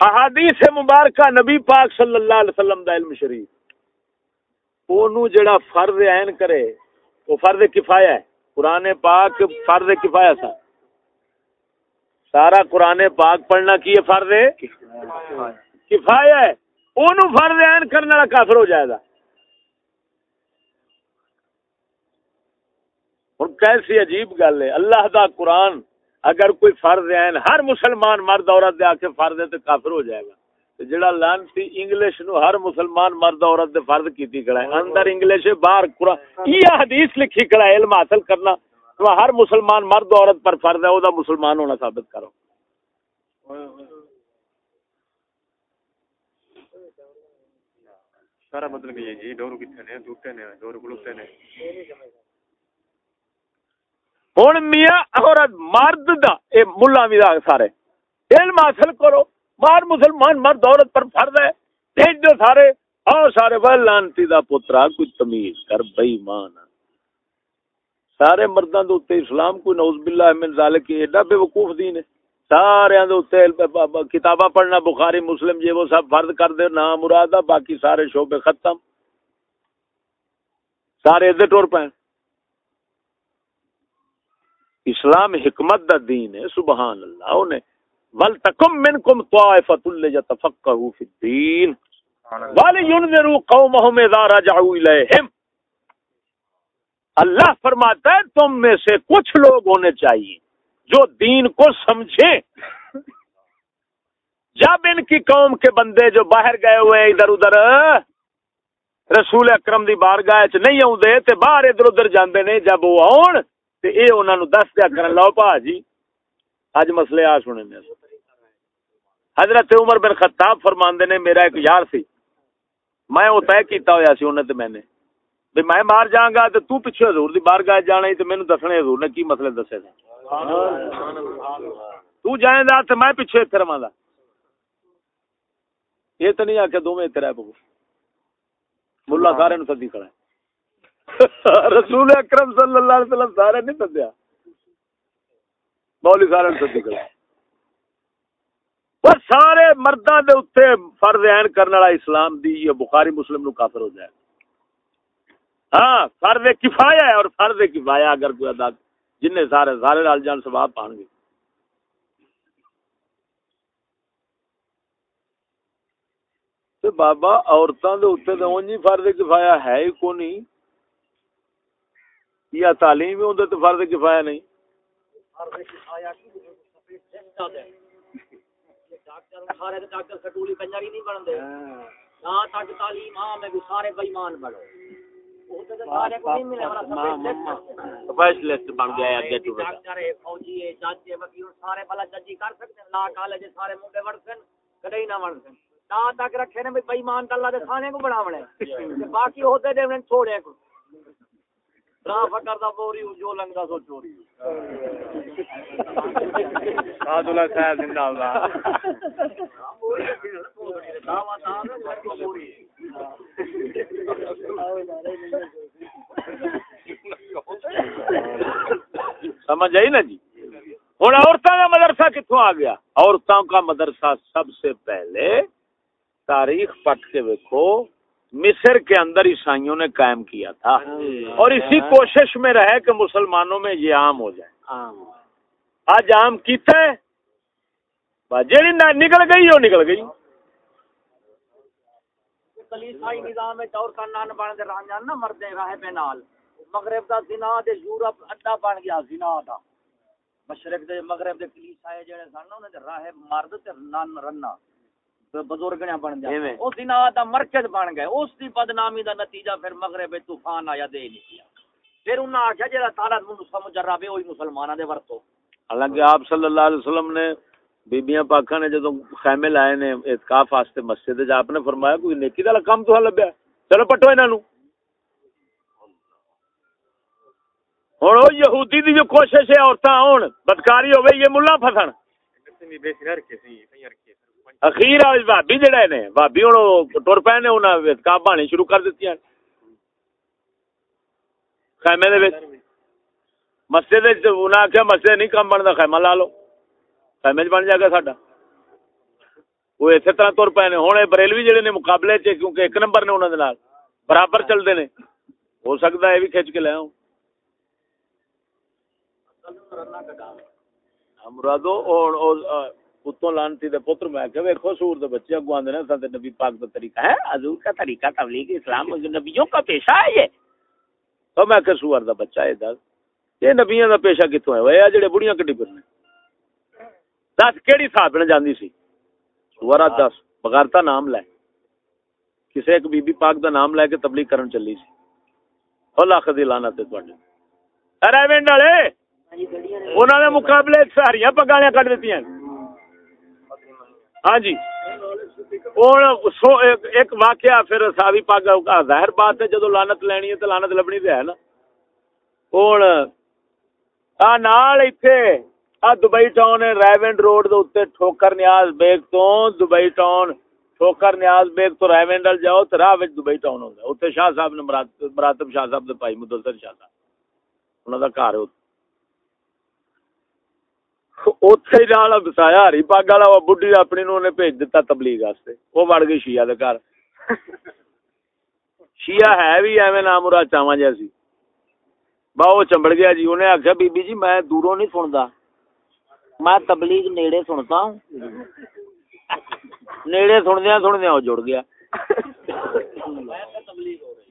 احادیث مبارکہ نبی پاک صلی اللہ علیہ وسلم دا علم شریف۔ اونوں جڑا فرض عین کرے، وہ فرض کفایہ ہے۔ قرآن پاک فرض کفایہ تھا سارا قرآن پاک پڑھنا کی ہے فرض؟ کفایہ ہے۔ اونوں فرض عین کرنے والا کافر ہو جائے گا۔ ہوں کیسی عجیب گل ہے۔ اللہ دا قرآن اگر کوئی فرض عین ہر مسلمان مرد عورت دے آکے فرض ہے تو کافر ہو جائے گا۔ جڑا لانتی انگلش نو ہر مسلمان مرد عورت دے فرض کیتی کڑا ہے۔ اندر انگلش باہر قرآن۔ یہ حدیث لکھی کڑا ہے، علم حاصل کرنا۔ تو ہر مسلمان مرد عورت پر فرض ہے، او دا مسلمان ہونا ثابت کرو۔ سارا مطلب یہ جی ڈورو کتنے نے؟ ٹوٹے نے، ڈورو گلوتے نے۔ ہوں میاں عورت مرد دا، اے ملا بھی سارے۔ علم حاصل کرو، مار مسلمان مرد عورت پر فرض ہے، بھیج دو سارے۔ آؤ سارے وہ لانتی دا پترا، کوئی تمیز کر بئی مان سارے مردوں دے اوتے اسلام کوئی نعوذ باللہ من ذالک ایڈا بے وقوف دین ہے۔ سارے دے اوتے کتاباں پڑھنا، بخاری، مسلم، یہ وہ سب فرض کر دے نہ مراد باقی سارے شعبے ختم۔ سارے ادھر ٹور پے اسلام حکمت دا دین ہے سبحان اللہ انہیں ولتکم منکم طائفۃ لیتفقهوا فی الدین۔ ولینذروا قومهم اذا رجعوا الیہم اللہ فرماتا ہے تم میں سے کچھ لوگ ہونے چاہیے جو دین کو سمجھے جب ان کی قوم کے بندے جو باہر گئے ہوئے ہیں ادھر ادھر رسول اکرم دی بارگاہ چ نہیں آؤندے تے باہر ادھر ادھر جاندے نے جب وہ آن تے اے انہاں نو دس دیا کرن لو پا جی اج مسئلے آ سنے نے۔ حضرت عمر بن خطاب فرماندے نے، میرا ایک یار سی، میں او طے کیتا ہویا سی انہاں تے میں نے۔ بھی میں مار جاں گا تے تو پیچھے حضور دی بارگاہ جانا تے مینوں دسنے حضور نے کی مسئلے دسے تھے تو جائیں دا تے میں پیچھے تے رواں دا۔ یہ تو نہیں آکھے دوویں تے رہ پو ملا سارے نو سدی کھڑا ہے۔ رسول اکرم صلی اللہ علیہ وسلم سارے نہیں سدیا مولی سارے سدی کرا پر سارے مردہ دے اتے فرض عین کرنے والا اسلام دی یا بخاری مسلم نو کافر ہو جائے۔ ہاں فرض کفایا ہے اور فرض کفایا اگر کوئی ادا جن نے سارے سارے لال جان سواب پان گے۔ بابا عورتوں کے اتنے تو اونجی فرض کفایا ہے ہی کو نہیں یا تعلیم ہوں تو فرض کفایا نہیں۔ اسپیشلسٹ بن گیا سارے بلا ججی کر سکتے لا کالج سارے منڈے بڑھ سن کدی نہ بڑھ سن تا تک رکھے نے اللہ دے کھانے کو بناونے۔ باقی ہوتے دے چھوڑے کو۔ فکر دا بوری جو لنگدا سو چوری سعد اللہ صاحب زندہ اللہ سمجھ آئی نا جی ہوں عورتوں کا مدرسہ کتوں آ گیا عورتوں کا مدرسہ سب سے پہلے تاریخ پٹ کے دیکھو مصر کے اندر عیسائیوں نے قائم کیا تھا۔ اور اسی کوشش میں رہے کہ مسلمانوں میں یہ عام ہو جائے۔ آج عام کیتا ہے جیڑی نکل گئی وہ نکل گئی۔ کلیسائی نظام اور کا نان بن دے رہن جان نا مردے راہ پہ نال۔ مغرب دا زنا دے یورپ اڈا بن گیا زنا دا۔ مشرق دے مغرب دے کلیسائی جڑے سن انہاں دے راہ مرد تے نان رنا۔ بزرگ نے بن جائے۔ اس دن دا مرکز بن گئے۔ اس دی بدنامی دا نتیجہ پھر مغرب طوفان آیا دے نہیں کیا پھر انہاں آکھیا جڑا تعالی منو سمجھ رہا وے وہی مسلماناں دے ورتو حالانکہ آپ صلی اللہ علیہ وسلم نے بیبیاں پاکاں نے جدو خیمے لائے نے اعتکاف واسطے مسجد وچ آپ نے فرمایا کوئی نیکی دا کام تو لبیا چلو پٹو انہاں نو ہن او یہودی دی جو کوشش ہے عورتاں ہون بدکاری ہوے یہ ملہ پھسن۔ اخیر آج بھابی جڑے نے بھابی ہن ٹر پے نے، انہاں اعتکاف بانی شروع کر دتیاں۔ خیمے دے وچ۔ مسجد وچ انہاں آکھیا، مسجد نہیں کم بندا، خیمہ لا لو۔ خیمے چ بن جائے گا ساڈا۔ وہ اسی طرح تر پے نے۔ ہوں بریلوی جڑے نے مقابلے چ کیونکہ ایک نمبر نے انہوں نے برابر چلتے نے۔ ہو سکتا ہے بھی کھچ کے لے آؤں۔ مرادو اتوں لانتی دے پتر میں کہ ویکھو سور دے بچے اگو آندے نے سن نبی پاک دا طریقہ ہے حضور کا طریقہ تبلیغ اسلام نبیوں کا پیشہ ہے یہ۔ تو میں کہ سور دا بچہ ہے دس۔ یہ نبیوں دا پیشہ کتوں ہے؟ وہ جڑے بڑیاں کڈی پھرنے۔ دس کیڑی صاحب نے جاندی سی؟ سورا دس بغیرتا نام لے۔ کسی ایک بی بی پاک دا نام لے کے تبلیغ کرن چلی سی۔ او لاکھ دی لعنت تے تواڈے۔ ارے وینڈ والے انہاں دے مقابلے ساریاں پگالیاں کڈ دتیاں۔ ہاں جی۔ ہوں ایک واقعہ پھر ساوی پاگ ظاہر بات ہے، جدو لانت لینی ہے تو لانت لبنی تو ہے نا۔ ہوں نال ایتھے دبئی ٹاؤن ریونڈ روڈ دے ٹھوکر نیاز بیگ تو دبئی ٹاؤن، ٹھوکر نیاز بیگ تو ریونڈ ول جاؤ تو راہ وچ دبئی ٹاؤن ہوندا اوتے شاہ صاحب نے مراتب شاہ صاحب دے بھائی مدثر شاہ صاحب۔ انہاں دا گھر ہے اوتھے نال بسایا ہری پاگ والا وہ بڈھی اپنی نو نے بھیج دتا تبلیغ واسطے وہ وڑ گئی شیعہ دے گھر شیعہ ہے بھی ایویں نام مراد چاواں جیسی با وہ چمبڑ گیا جی انہیں آخیا بی بی جی میں دوروں نہیں سنتا میں تبلیغ نیڑے سنتا ہوں نیڑے سندیا سندیا جڑ گیا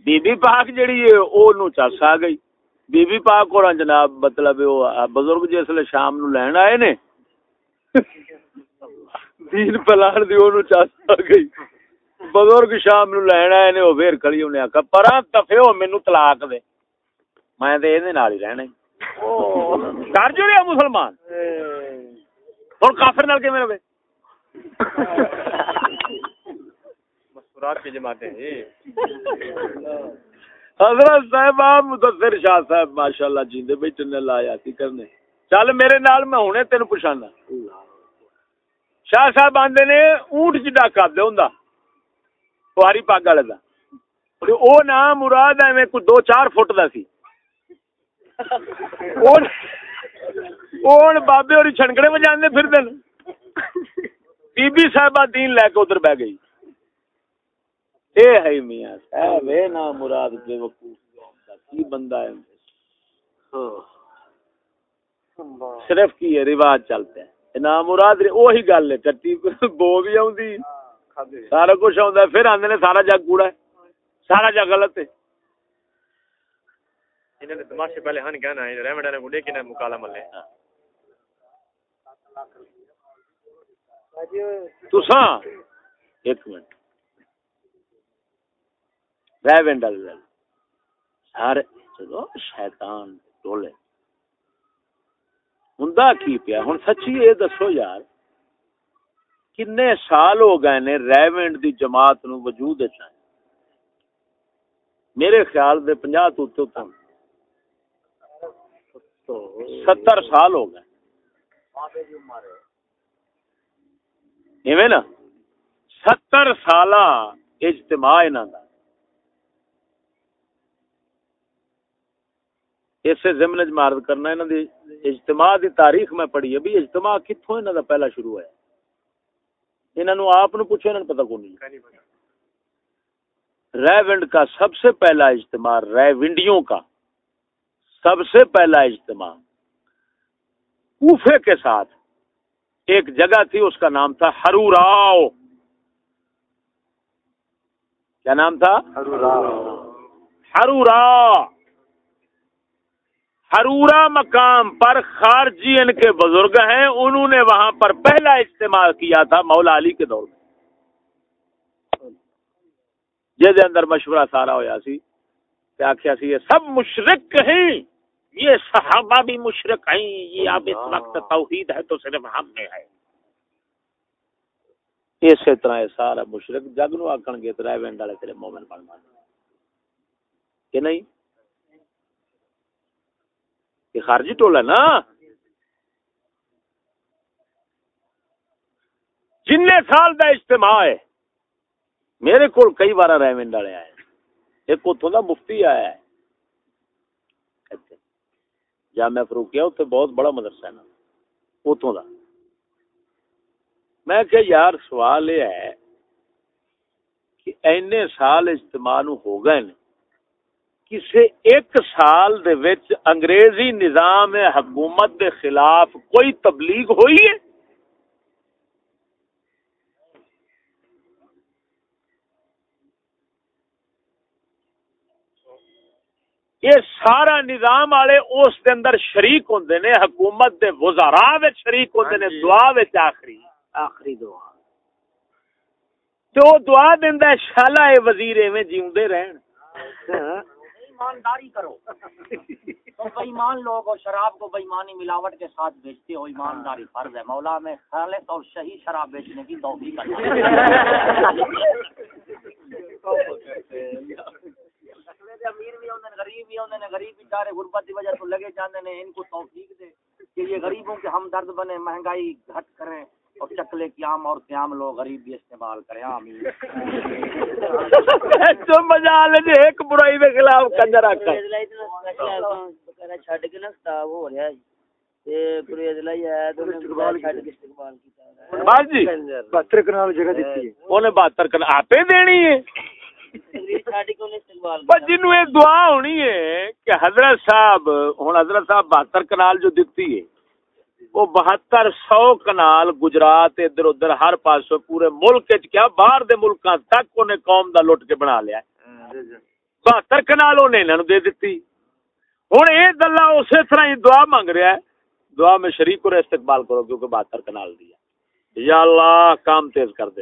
بی بی پاک جڑی ہے نو چس آ گئی بی بی پاک کو جناب مطلب بزرگ جی جسے شام نو لین آئے نے۔ دین پلان دی او چس آ گئی۔ بزرگ شام نو لین آئے نے او پھر کھڑی انہیں آکھا پراں دفے ہو، مینوں طلاق دے۔ میں تے ایں نال ہی رہنا کر جو رہا مسلمان؟ ہوں کافر نال کیویں رہے؟ مسورات کے میرے حضرت صاحب مدثر شاہ صاحب، ماشاءاللہ جیندے بیٹھے نے لایا تی کرنے۔ چل میرے نال میں ہنے تینو پچھانا شاہ صاحب آندے نے اونٹ جی چ ڈاکا دے ہوندا تہاری پاگ والے دا۔ او نا مراد ایویں کوئی دو چار فٹ دا سی۔ اون بابے اور چھنکڑے بجانے پھر دن۔ بی بی صاحبہ دین لے کے ادھر بہ گئی۔ اے ہے میاں صاحب اے نا مراد بے وقوف کی بندہ ہے؟ صرف کی ہے رواج چلتے ہیں۔ نا مراد وہی گل ہے چٹی بو بھی آؤں سارا کچھ آؤں پھر آدھے نے سارا جگ کوڑا ہے۔ سارا جگ غلط ہے۔ انہوں نے تماشے پہلے ہن کہنا ہے ریمڈا نے گڈے کنے مکالا ملے تساں ایک منٹ۔ ریونڈل سارے چلو، شیطان ٹولے۔ ہوندا کی پیا؟ ہن سچی اے دسو یار، کنے سال ہو گئے نے ریونڈ دی جماعت نو وجود وچ میرے خیال دے 50 تو تے ستر سال ہو گئے۔ ایویں نا؟ ستر سال اجتماع انہاں دا۔ اسے زمن چ مارد کرنا انہوں دی اجتماع دی تاریخ میں پڑھی ہے بھی اجتماع کتوں انہوں دا پہلا شروع ہوا انہوں آپ پوچھو انہوں پتا کون نہیں۔ ری ونڈ کا سب سے پہلا اجتماع ری ونڈیوں کا سب سے پہلا اجتماع۔ کوفے کے ساتھ ایک جگہ تھی اس کا نام تھا ہروراؤ کیا نام تھا؟ ہرورا ہرورا مقام پر خارجی ان کے بزرگ ہیں انہوں نے وہاں پر پہلا اجتماع کیا تھا مولا علی کے دور میں۔ جی اندر مشورہ سارا ہوا سی۔ آخیا سی یہ سب مشرق ہیں یہ صحابہ بھی مشرق ہیں یہ اب اس وقت توحید ہے تو صرف ہم میں ہے۔ اسی طرح یہ سارا مشرق جگ نو آکھن گے تے رہ وینڈ والے تیرے مومن بن مان کہ نہیں؟ یہ خارجی ٹولا نا؟ جن سال دا اجتماع ہے، میرے کول کئی بار رہ والے آئے ایک اتوں دا مفتی آیا ہے۔ جامعہ فروقیہ اتنے بہت بڑا مدرسہ ہے نا۔ اتوں دا۔ میں کہ یار سوال یہ ہے کہ اینے سال اجتماع نو ہو گئے نے کسے ایک سال دے وچ انگریزی نظام حکومت دے خلاف کوئی تبلیغ ہوئی ہے؟ یہ سارا نظام والے اس دے اندر شریک ہوندے نے حکومت دے وزراء وچ شریک ہوندے نے دعا وچ آخری۔ آخری دعا۔ تو دعا دیندا ہے شالا اے وزیر ایویں جیوندے رہن۔ ایمانداری کرو۔ تم بےمان لوگ ہو شراب کو بےمانی ملاوٹ کے ساتھ بیچتے ہو، ایمانداری فرض ہے۔ مولا میں خالص اور صحیح شراب بیچنے کی توفیق امیر بھی ہوندے غریب بھی ہوندے غریب بیچارے غربت کی وجہ تو لگے جاندے نے، ان کو توفیق دے کہ یہ غریبوں کے ہمدرد بنے، مہنگائی گھٹ کریں۔ اور چکلے قیام اور قیام لوگ غریب بھی استعمال کریں آمین. جو لے جے ایک برائی دے خلاف کنجر آکھا چھڈ کے نا خطاب ہو رہا ہے۔ تے پرویز لائی آیا تے انہیں چھڈ کے استقبال کیتا بس جی۔ بہتر کنال جگہ دیتی ہے۔ اونے 72 کن آپے دینی ہے۔ استقبال جنوں یہ دعا ہونی ہے کہ حضرت صاحب ہن حضرت صاحب 72 کنال جو دتی ہے۔ وہ بہتر سو کنال گجرات ادھر ادھر ہر پاس پورے ملک کیا باہر دے ملکاں تک انہیں قوم دا لٹ کے بنا لیا۔ بہتر کنال انہیں انہاں نوں دے دتی۔ ہن اے دلہ اسی طرح ہی دعا مانگ رہا ہے۔ دعا میں شریک اور استقبال کرو کیونکہ بہتر کنال دیا یا اللہ کام تیز کر دے۔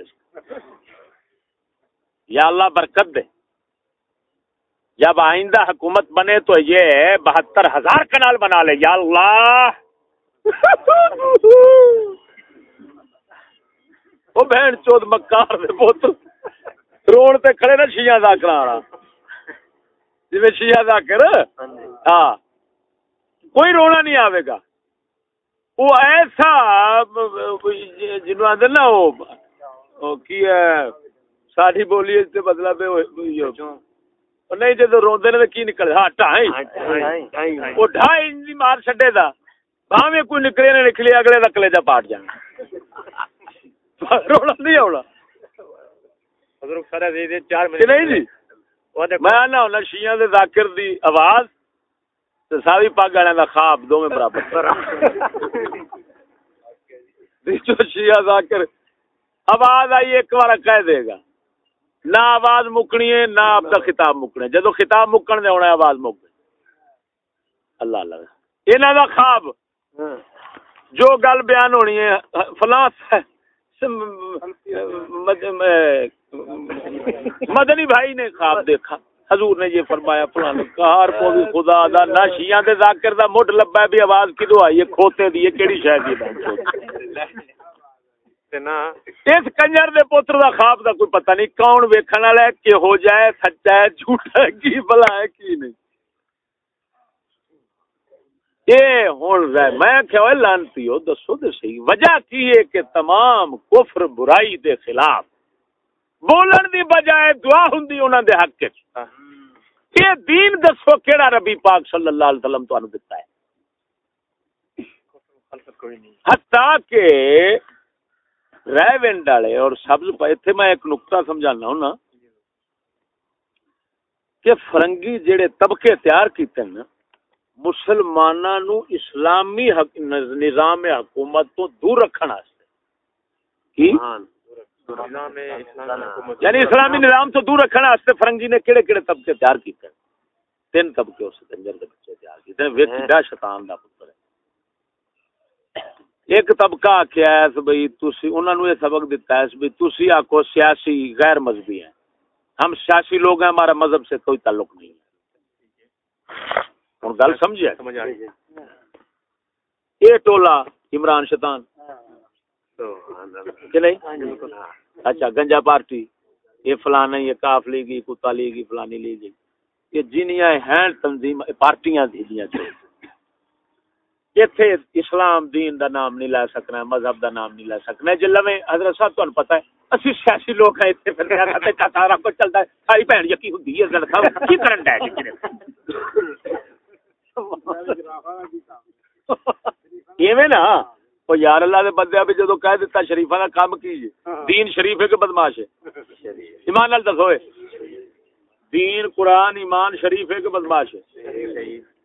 یا اللہ برکت دے۔ جب آئندہ حکومت بنے تو یہ بہتر ہزار کنال بنا لے۔ یا اللہ وہ بہن چود مکار دے پوتر روڑ تے کھڑے نا شیعہ دا کرانا جی شیعہ دا کر ہاں کوئی رونا نہیں آئے گا وہ ایسا جنوب آدھے نا وہ کی ہے ساڈی بولی سے مطلب ہے وہ- وہ نہیں جدو روندے نے کی نکل ہاں ٹائیں وہ ڈھائی مار چھڈے دا بھاویں کوئی نکلے نہ نکلے اگلے دا کلیجا پاٹ جانا رونا نہیں کہ نہیں جی میں آنا ہونا شیعہ دے ذاکر دی آواز تے ساری پاگ والے دا خواب دو میں برابر جو شیعہ ذاکر آواز آئی ایک بار کہہ دے گا نہ آواز مکنی ہے نہ آپ کا خطاب مکنا ہے جدو خطاب مکن دے ہونا آواز مک اللہ اللہ انہاں دا خواب جو گل بیان ہونی ہے فلاں مدنی بھائی نے خواب دیکھا۔ حضور نے یہ فرمایا فلاں کار کو بھی خدا دا نہ شیعہ دے ذاکر دا مڈ لبا بھی آواز کدو آئی ہے؟ کھوتے دی کیڑی شے دی اس کنجر دے پوتر دا خواب دا کوئی پتہ نہیں کون ویکھن والا ہے کہ ہو جائے سچا ہے جھوٹا ہے کی بلا ہے کی نہیں۔ میں لانتی ہو دسو صحیح۔ وجہ کی ہے کہ تمام کفر برائی دے خلاف بولن دی بجائے دعا ہوندی انہاں دے حق وچ۔ یہ دین دسو کیڑا ربی پاک صلی اللہ علیہ وسلم تانوں دتا ہے۔ حتیٰ کہ ریونڈ والے اور سبز اتنے میں ایک نقطہ سمجھانا ہوں نا کہ فرنگی جڑے طبقے تیار کیتے ہیں نا مسلماناں نو اسلامی حق- نظام حکومت تو دور رکھن واسطے۔ کی؟ نظام اسلام حکومت یعنی اسلامی نظام تو دور رکھن واسطے فرنگی نے کیڑے کیڑے طبقے تیار کیتے ہیں؟ تین طبقے اس کنجر دے بچے تیار کیتے ہیں۔ ویکھ کیڑا شیطان دا پتر ہے۔ ایک طبقہ آخیا ہے بھائی تسی انہوں نے یہ سبق دیتا ہے بھائی تسی آکو سیاسی غیر مذہبی ہیں۔ ہم سیاسی لوگ ہیں ہمارا مذہب سے کوئی تعلق نہیں ہے۔ ہوں گل سمجھے؟ سمجھ آ گئی یہ ٹولا عمران شیطان۔ کہ نہیں؟ اچھا گنجا پارٹی۔ یہ فلانا یہ کاف کتا لیگ یہ فلانی لیگ یہ جنیاں ہیں تنظیم پارٹیاں دیجیاں اتنے اسلام دین دا نام نہیں لے سکنا مذہب دا نام نہیں لے سکنا جی لویں حضرت صاحب تمہیں پتہ ہے اسی سیاسی لوگ ہیں اتنے پھر میرا کہتے ہیں؟ سارا کچھ چلتا ہے ساری بہن یقین ہوتی ہے صاحب کی کرن ڈے ایویں نا وہ یار اللہ دے بندے بھی جدو کہہ دیتا شریفاں دا کام کیجیے۔ دین شریف ہے کہ بدماش ہے؟ ایمان نال دسو۔ دین قرآن ایمان شریف ہے کہ بدماش ہے؟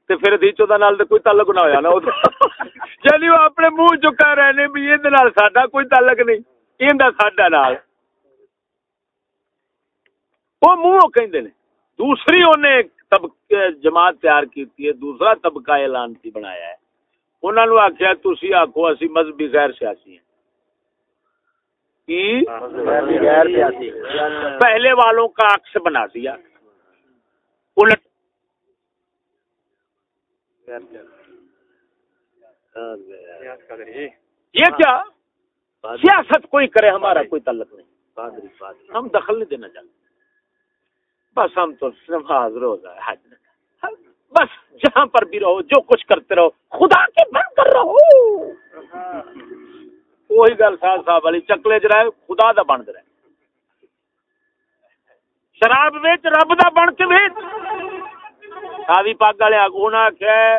تے پھر دیچو دا نال تے کوئی تعلق نہ ہویا نا۔ او یعنی وہ اپنے منہ چکا رہنے بھی یہ نال ساڈا کوئی تعلق نہیں۔ ایندا ساڈا نال۔ وہ منہ کہندے نے۔ دوسری اونے ایک طبقہ جماعت تیار کیتی ہے، دوسرا طبقہ اعلان کی بنایا ہے۔ انہوں نے آخیا تھی آخو اسی مذہبی غیر سیاسی ہیں۔ پہلے والوں کا عکس بنا دیا۔ الٹ یہ کیا؟ سیاست کوئی کرے، ہمارا کوئی تعلق نہیں۔ ہم دخل نہیں دینا چاہتے۔ بس ہم تو نماز روزہ حج بس جہاں پر بھی رہو، جو کچھ کرتے رہو، خدا کے بن کر رہو۔ وہی گل صاحب صاحب والی چکلے چ رہے، خدا دا بن رہے۔ شراب ویچ رب دا بن کے ویچ ساوی پگ والے آگو نہ آخیا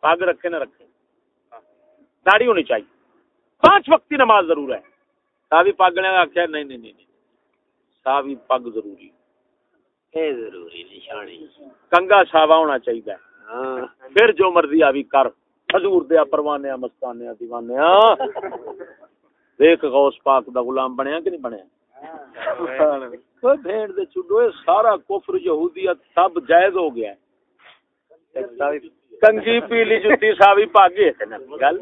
پگ رکھے نہ رکھے۔ داڑھی ہونی چاہیے۔ پانچ وقت کی نماز ضرور ہے۔ ساوی پگ والے آخیا نہیں نہیں نہیں نہیں۔ ساوی پگ ضروری ضروری نشانی کنگا ساوا ہونا چاہیے پھر جو مرضی آوی کر۔ حضور دیا پروانے مستانے دیوانے دیکھ غوث پاک دا غلام بنیا کہ نہیں بنیا؟ اوے بھیڑ دے چڈو یہ سارا کفر یہودیت سب جائز ہو گیا۔ ہے کنگی پیلی جتی ساوی پاگے گل۔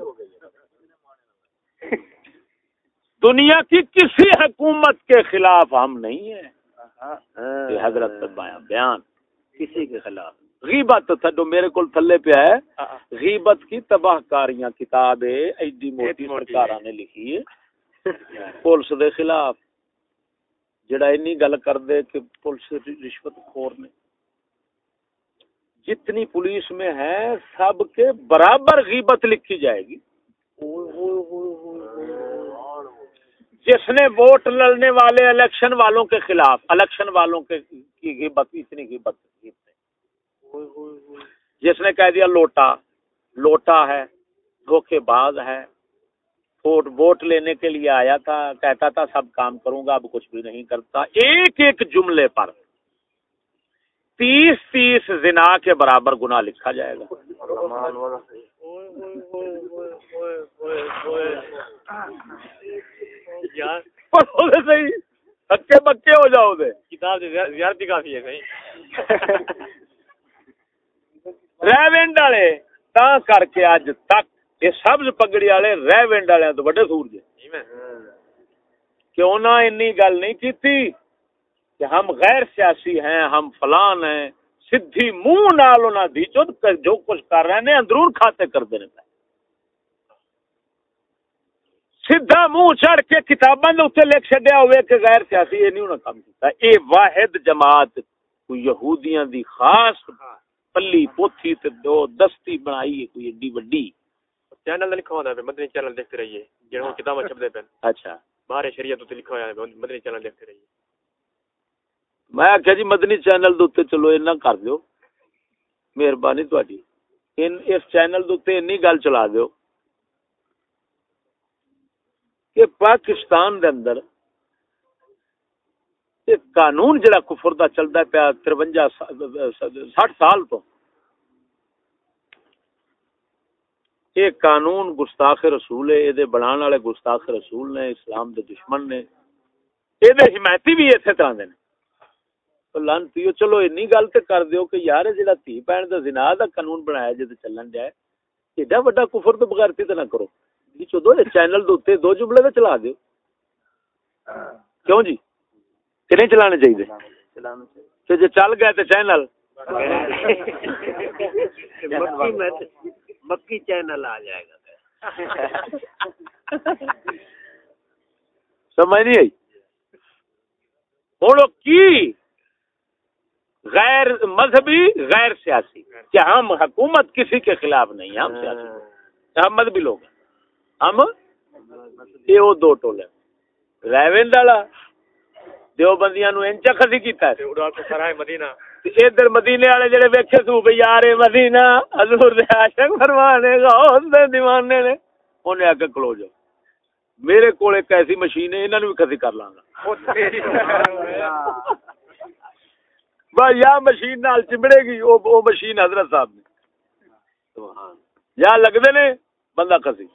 دنیا کی کسی حکومت کے خلاف ہم نہیں ہیں۔ یہ حضرت فرمایا بیان کسی کے خلاف۔ غیبت تھڈو میرے کول تھلے پہ ہے۔ غیبت کی تباہ کاریاں کتاب ہے ایڈی موٹی سرکاراں نے لکھی ہے۔ پولیس دے خلاف۔ جڑا انی گل کر دے کہ پولیس رشوت خور نے۔ جتنی پولیس میں ہے سب کے برابر غیبت لکھی جائے گی۔ جس نے ووٹ لڑنے والے الیکشن والوں کے خلاف الیکشن والوں کے کی غیبت اتنی غیبت جس نے کہہ دیا لوٹا لوٹا ہے دھوکے باز ہے۔ ووٹ ووٹ لینے کے لیے آیا تھا کہتا تھا سب کام کروں گا اب کچھ بھی نہیں کرتا۔ ایک ایک جملے پر تیس تیس زنا کے برابر گنا لکھا جائے گا۔ پڑھو صحیح۔ ہکے بکے ہو جاؤ دے۔ کتاب زیارت بھی کافی ہے صحیح۔ ریونڈ والے تا کر کے اج تک یہ سبز پگڑی والے ریونڈ والے تو بڑے نہیں میں۔ کیوں نہ انی گل نہیں کیتی کہ ہم غیر سیاسی ہیں ہم فلان ہیں سدھی منہ نال انہاں دی جو جو کچھ کر رہے ہیں اندرون کھاتے کر دینے پہ سیدھا منہ چڑھ کے کتاباں دے اوتے لکھ چھڈیا ہوئے کہ غیر سیاسی یہ نہیں انہاں کام کیتا۔ اے واحد جماعت کوئی یہودیاں دی خاص پلی پوتھی تے دو دستی بنائی ہے کوئی ایڈی وڈی۔ چینل تے لکھا ہوندا ہے مدنی چینل دیکھتے رہیے جڑا کتاباں چھپدے پن اچھا۔ باہر شریعت تے لکھا ہوا ہے مدنی چینل دیکھتے رہیے۔ میں آخیا جی مدنی چینل دے چلو اینا کر دیو۔ مہربانی تہاڈی ان اس چینل دے اوتے انی گل چلا دیو۔ کہ پاکستان دے اندر قانون جڑا کفر دا چلدا پیا 53 60 سال تو، یہ قانون گستاخ رسول ہے، یہ بنان والے گستاخ رسول نے، اسلام دے دشمن نے، یہ حمایتی بھی اسی طرح دے نے۔ تو لانتیو، چلو اینی گل تے کر دیو کہ یار جڑا تھی بہن دا زنا دا قانون بنایا جے تے چلن دیا ایڈا بڑا کفر تو بغیر تے نہ کرو۔ جی یہ چینل دے اوتے دو جملے تے چلا دیو کیوں جی کہ نہیں چلانے چاہیے کہ جے چل گئے تے چینل مکی چینل آ جائے گا سمجھ نہیں آئی ہوں کی غیر مذہبی غیر سیاسی کہ ہم حکومت کسی کے خلاف نہیں ہم سیاسی ہم مذہبی لوگ ہیں ہم؟ یہ وہ دو ٹولے ریوند والا دیو بندیاں نو انچا خسی کیتا ہے۔ ادھر مدینے والے جڑے ویکھے سو بھئی یار مدینہ حضور دے عاشق فرمانے غوث دے دیوانے نے۔ اونے کے کلو جاؤ۔ میرے کول ایک ایسی مشین ہے انہاں نو بھی خسی کر لاں گا بس یا مشین نال چمڑے گی او او مشین حضرت صاحب نے۔ سبحان یا لگدے نے بندہ خسی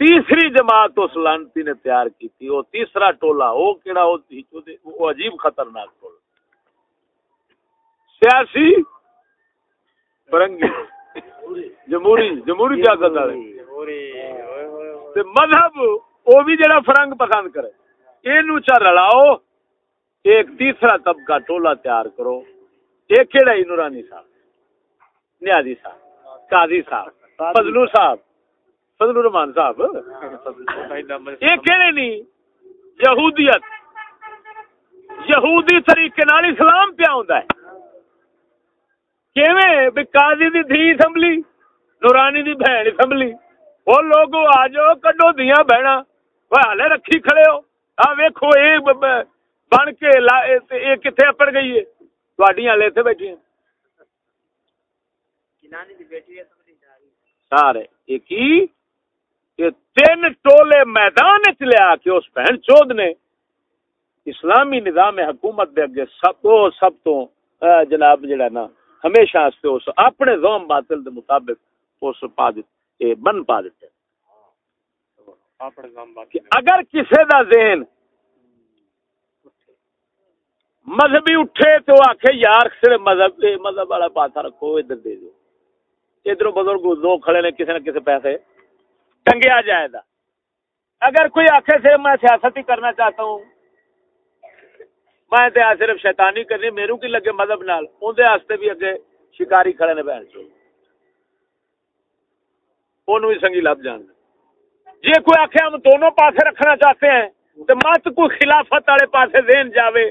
تیسری جماعت اس لانتی نے تیار کی تھی وہ تیسرا ٹولا وہ کیڑا وہ عجیب خطرناک ٹولا سیاسی؟ فرنگی۔ جمہوری جمہوری کیا کرتا ہے مذہب وہ بھی جڑا فرنگ پسند کرے۔ یہ چا رلاؤ ایک تیسرا طبقہ ٹولا تیار کرو۔ یہ کہڑا ہی نورانی صاحب نیازی صاحب قاضی صاحب فضلو صاحب۔ فضل الرحمان صاحب. یہ کہڑے نہیں یہودیت. یہودی طریقے نال اسلام پیا ہوندا ہے. کیویں؟ بھی قاضی دی دھی اسمبلی نورانی دی بہن اسمبلی وہ لوگ آ جاؤ کڈو دیاں بہنا وہ رکھی کھڑے ہو. آ ویکھو اے بن کے اے تے اے کتھے اپڑ گئی ہے؟ تواڈیاں ہالے اتنے بیٹھی ہیں. کنانی دی بیٹی ہے۔ سارے یہ کی؟ کہ تین ٹولے میدان چ لیا کہ اس بہن چود نے اسلامی نظام حکومت دے اگے سب تو سب تو جناب جڑا نا ہمیشہ واسطے اس اپنے زوم باطل دے مطابق اس پا دت اے بن پا دیتے کہ اگر کسے دا ذہن مذہبی اٹھے تو آکھے یار صرف مذہب مذہب والا پاسا رکھو ادھر دے دو۔ ادھر بزرگ دو کھڑے نے کسی نہ کسی پیسے ٹنگیا جائے گا۔ اگر کوئی آخر سے میں سیاست ہی کرنا چاہتا ہوں، میں تے صرف شیطانی کرنی میرے کی لگے مذہب نال اندر واسطے بھی اگے شکاری کھڑے نے بہن چو اونوں بھی سنگی لب جان۔ جی کوئی آخر ہم دونوں پاسے رکھنا چاہتے ہیں تو مت کوئی خلافت والے پاسے دین جاوے۔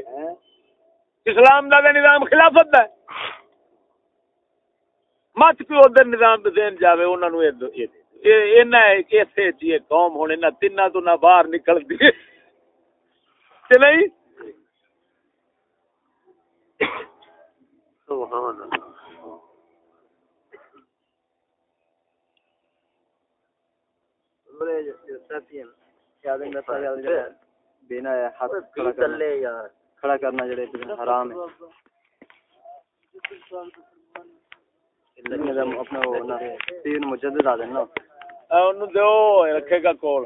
اسلام دا نظام خلافت دا۔ مت کوئی ادھر نظام دین جاوے انہاں نو یہ جی قوم ہونے نہ تیناں تو نہ باہر نہیں ہے ہاتھ کھڑا کرنا جڑے حرام ہے اپنا تین مجدد آ نا اے اونوں دیو رکھے گا کول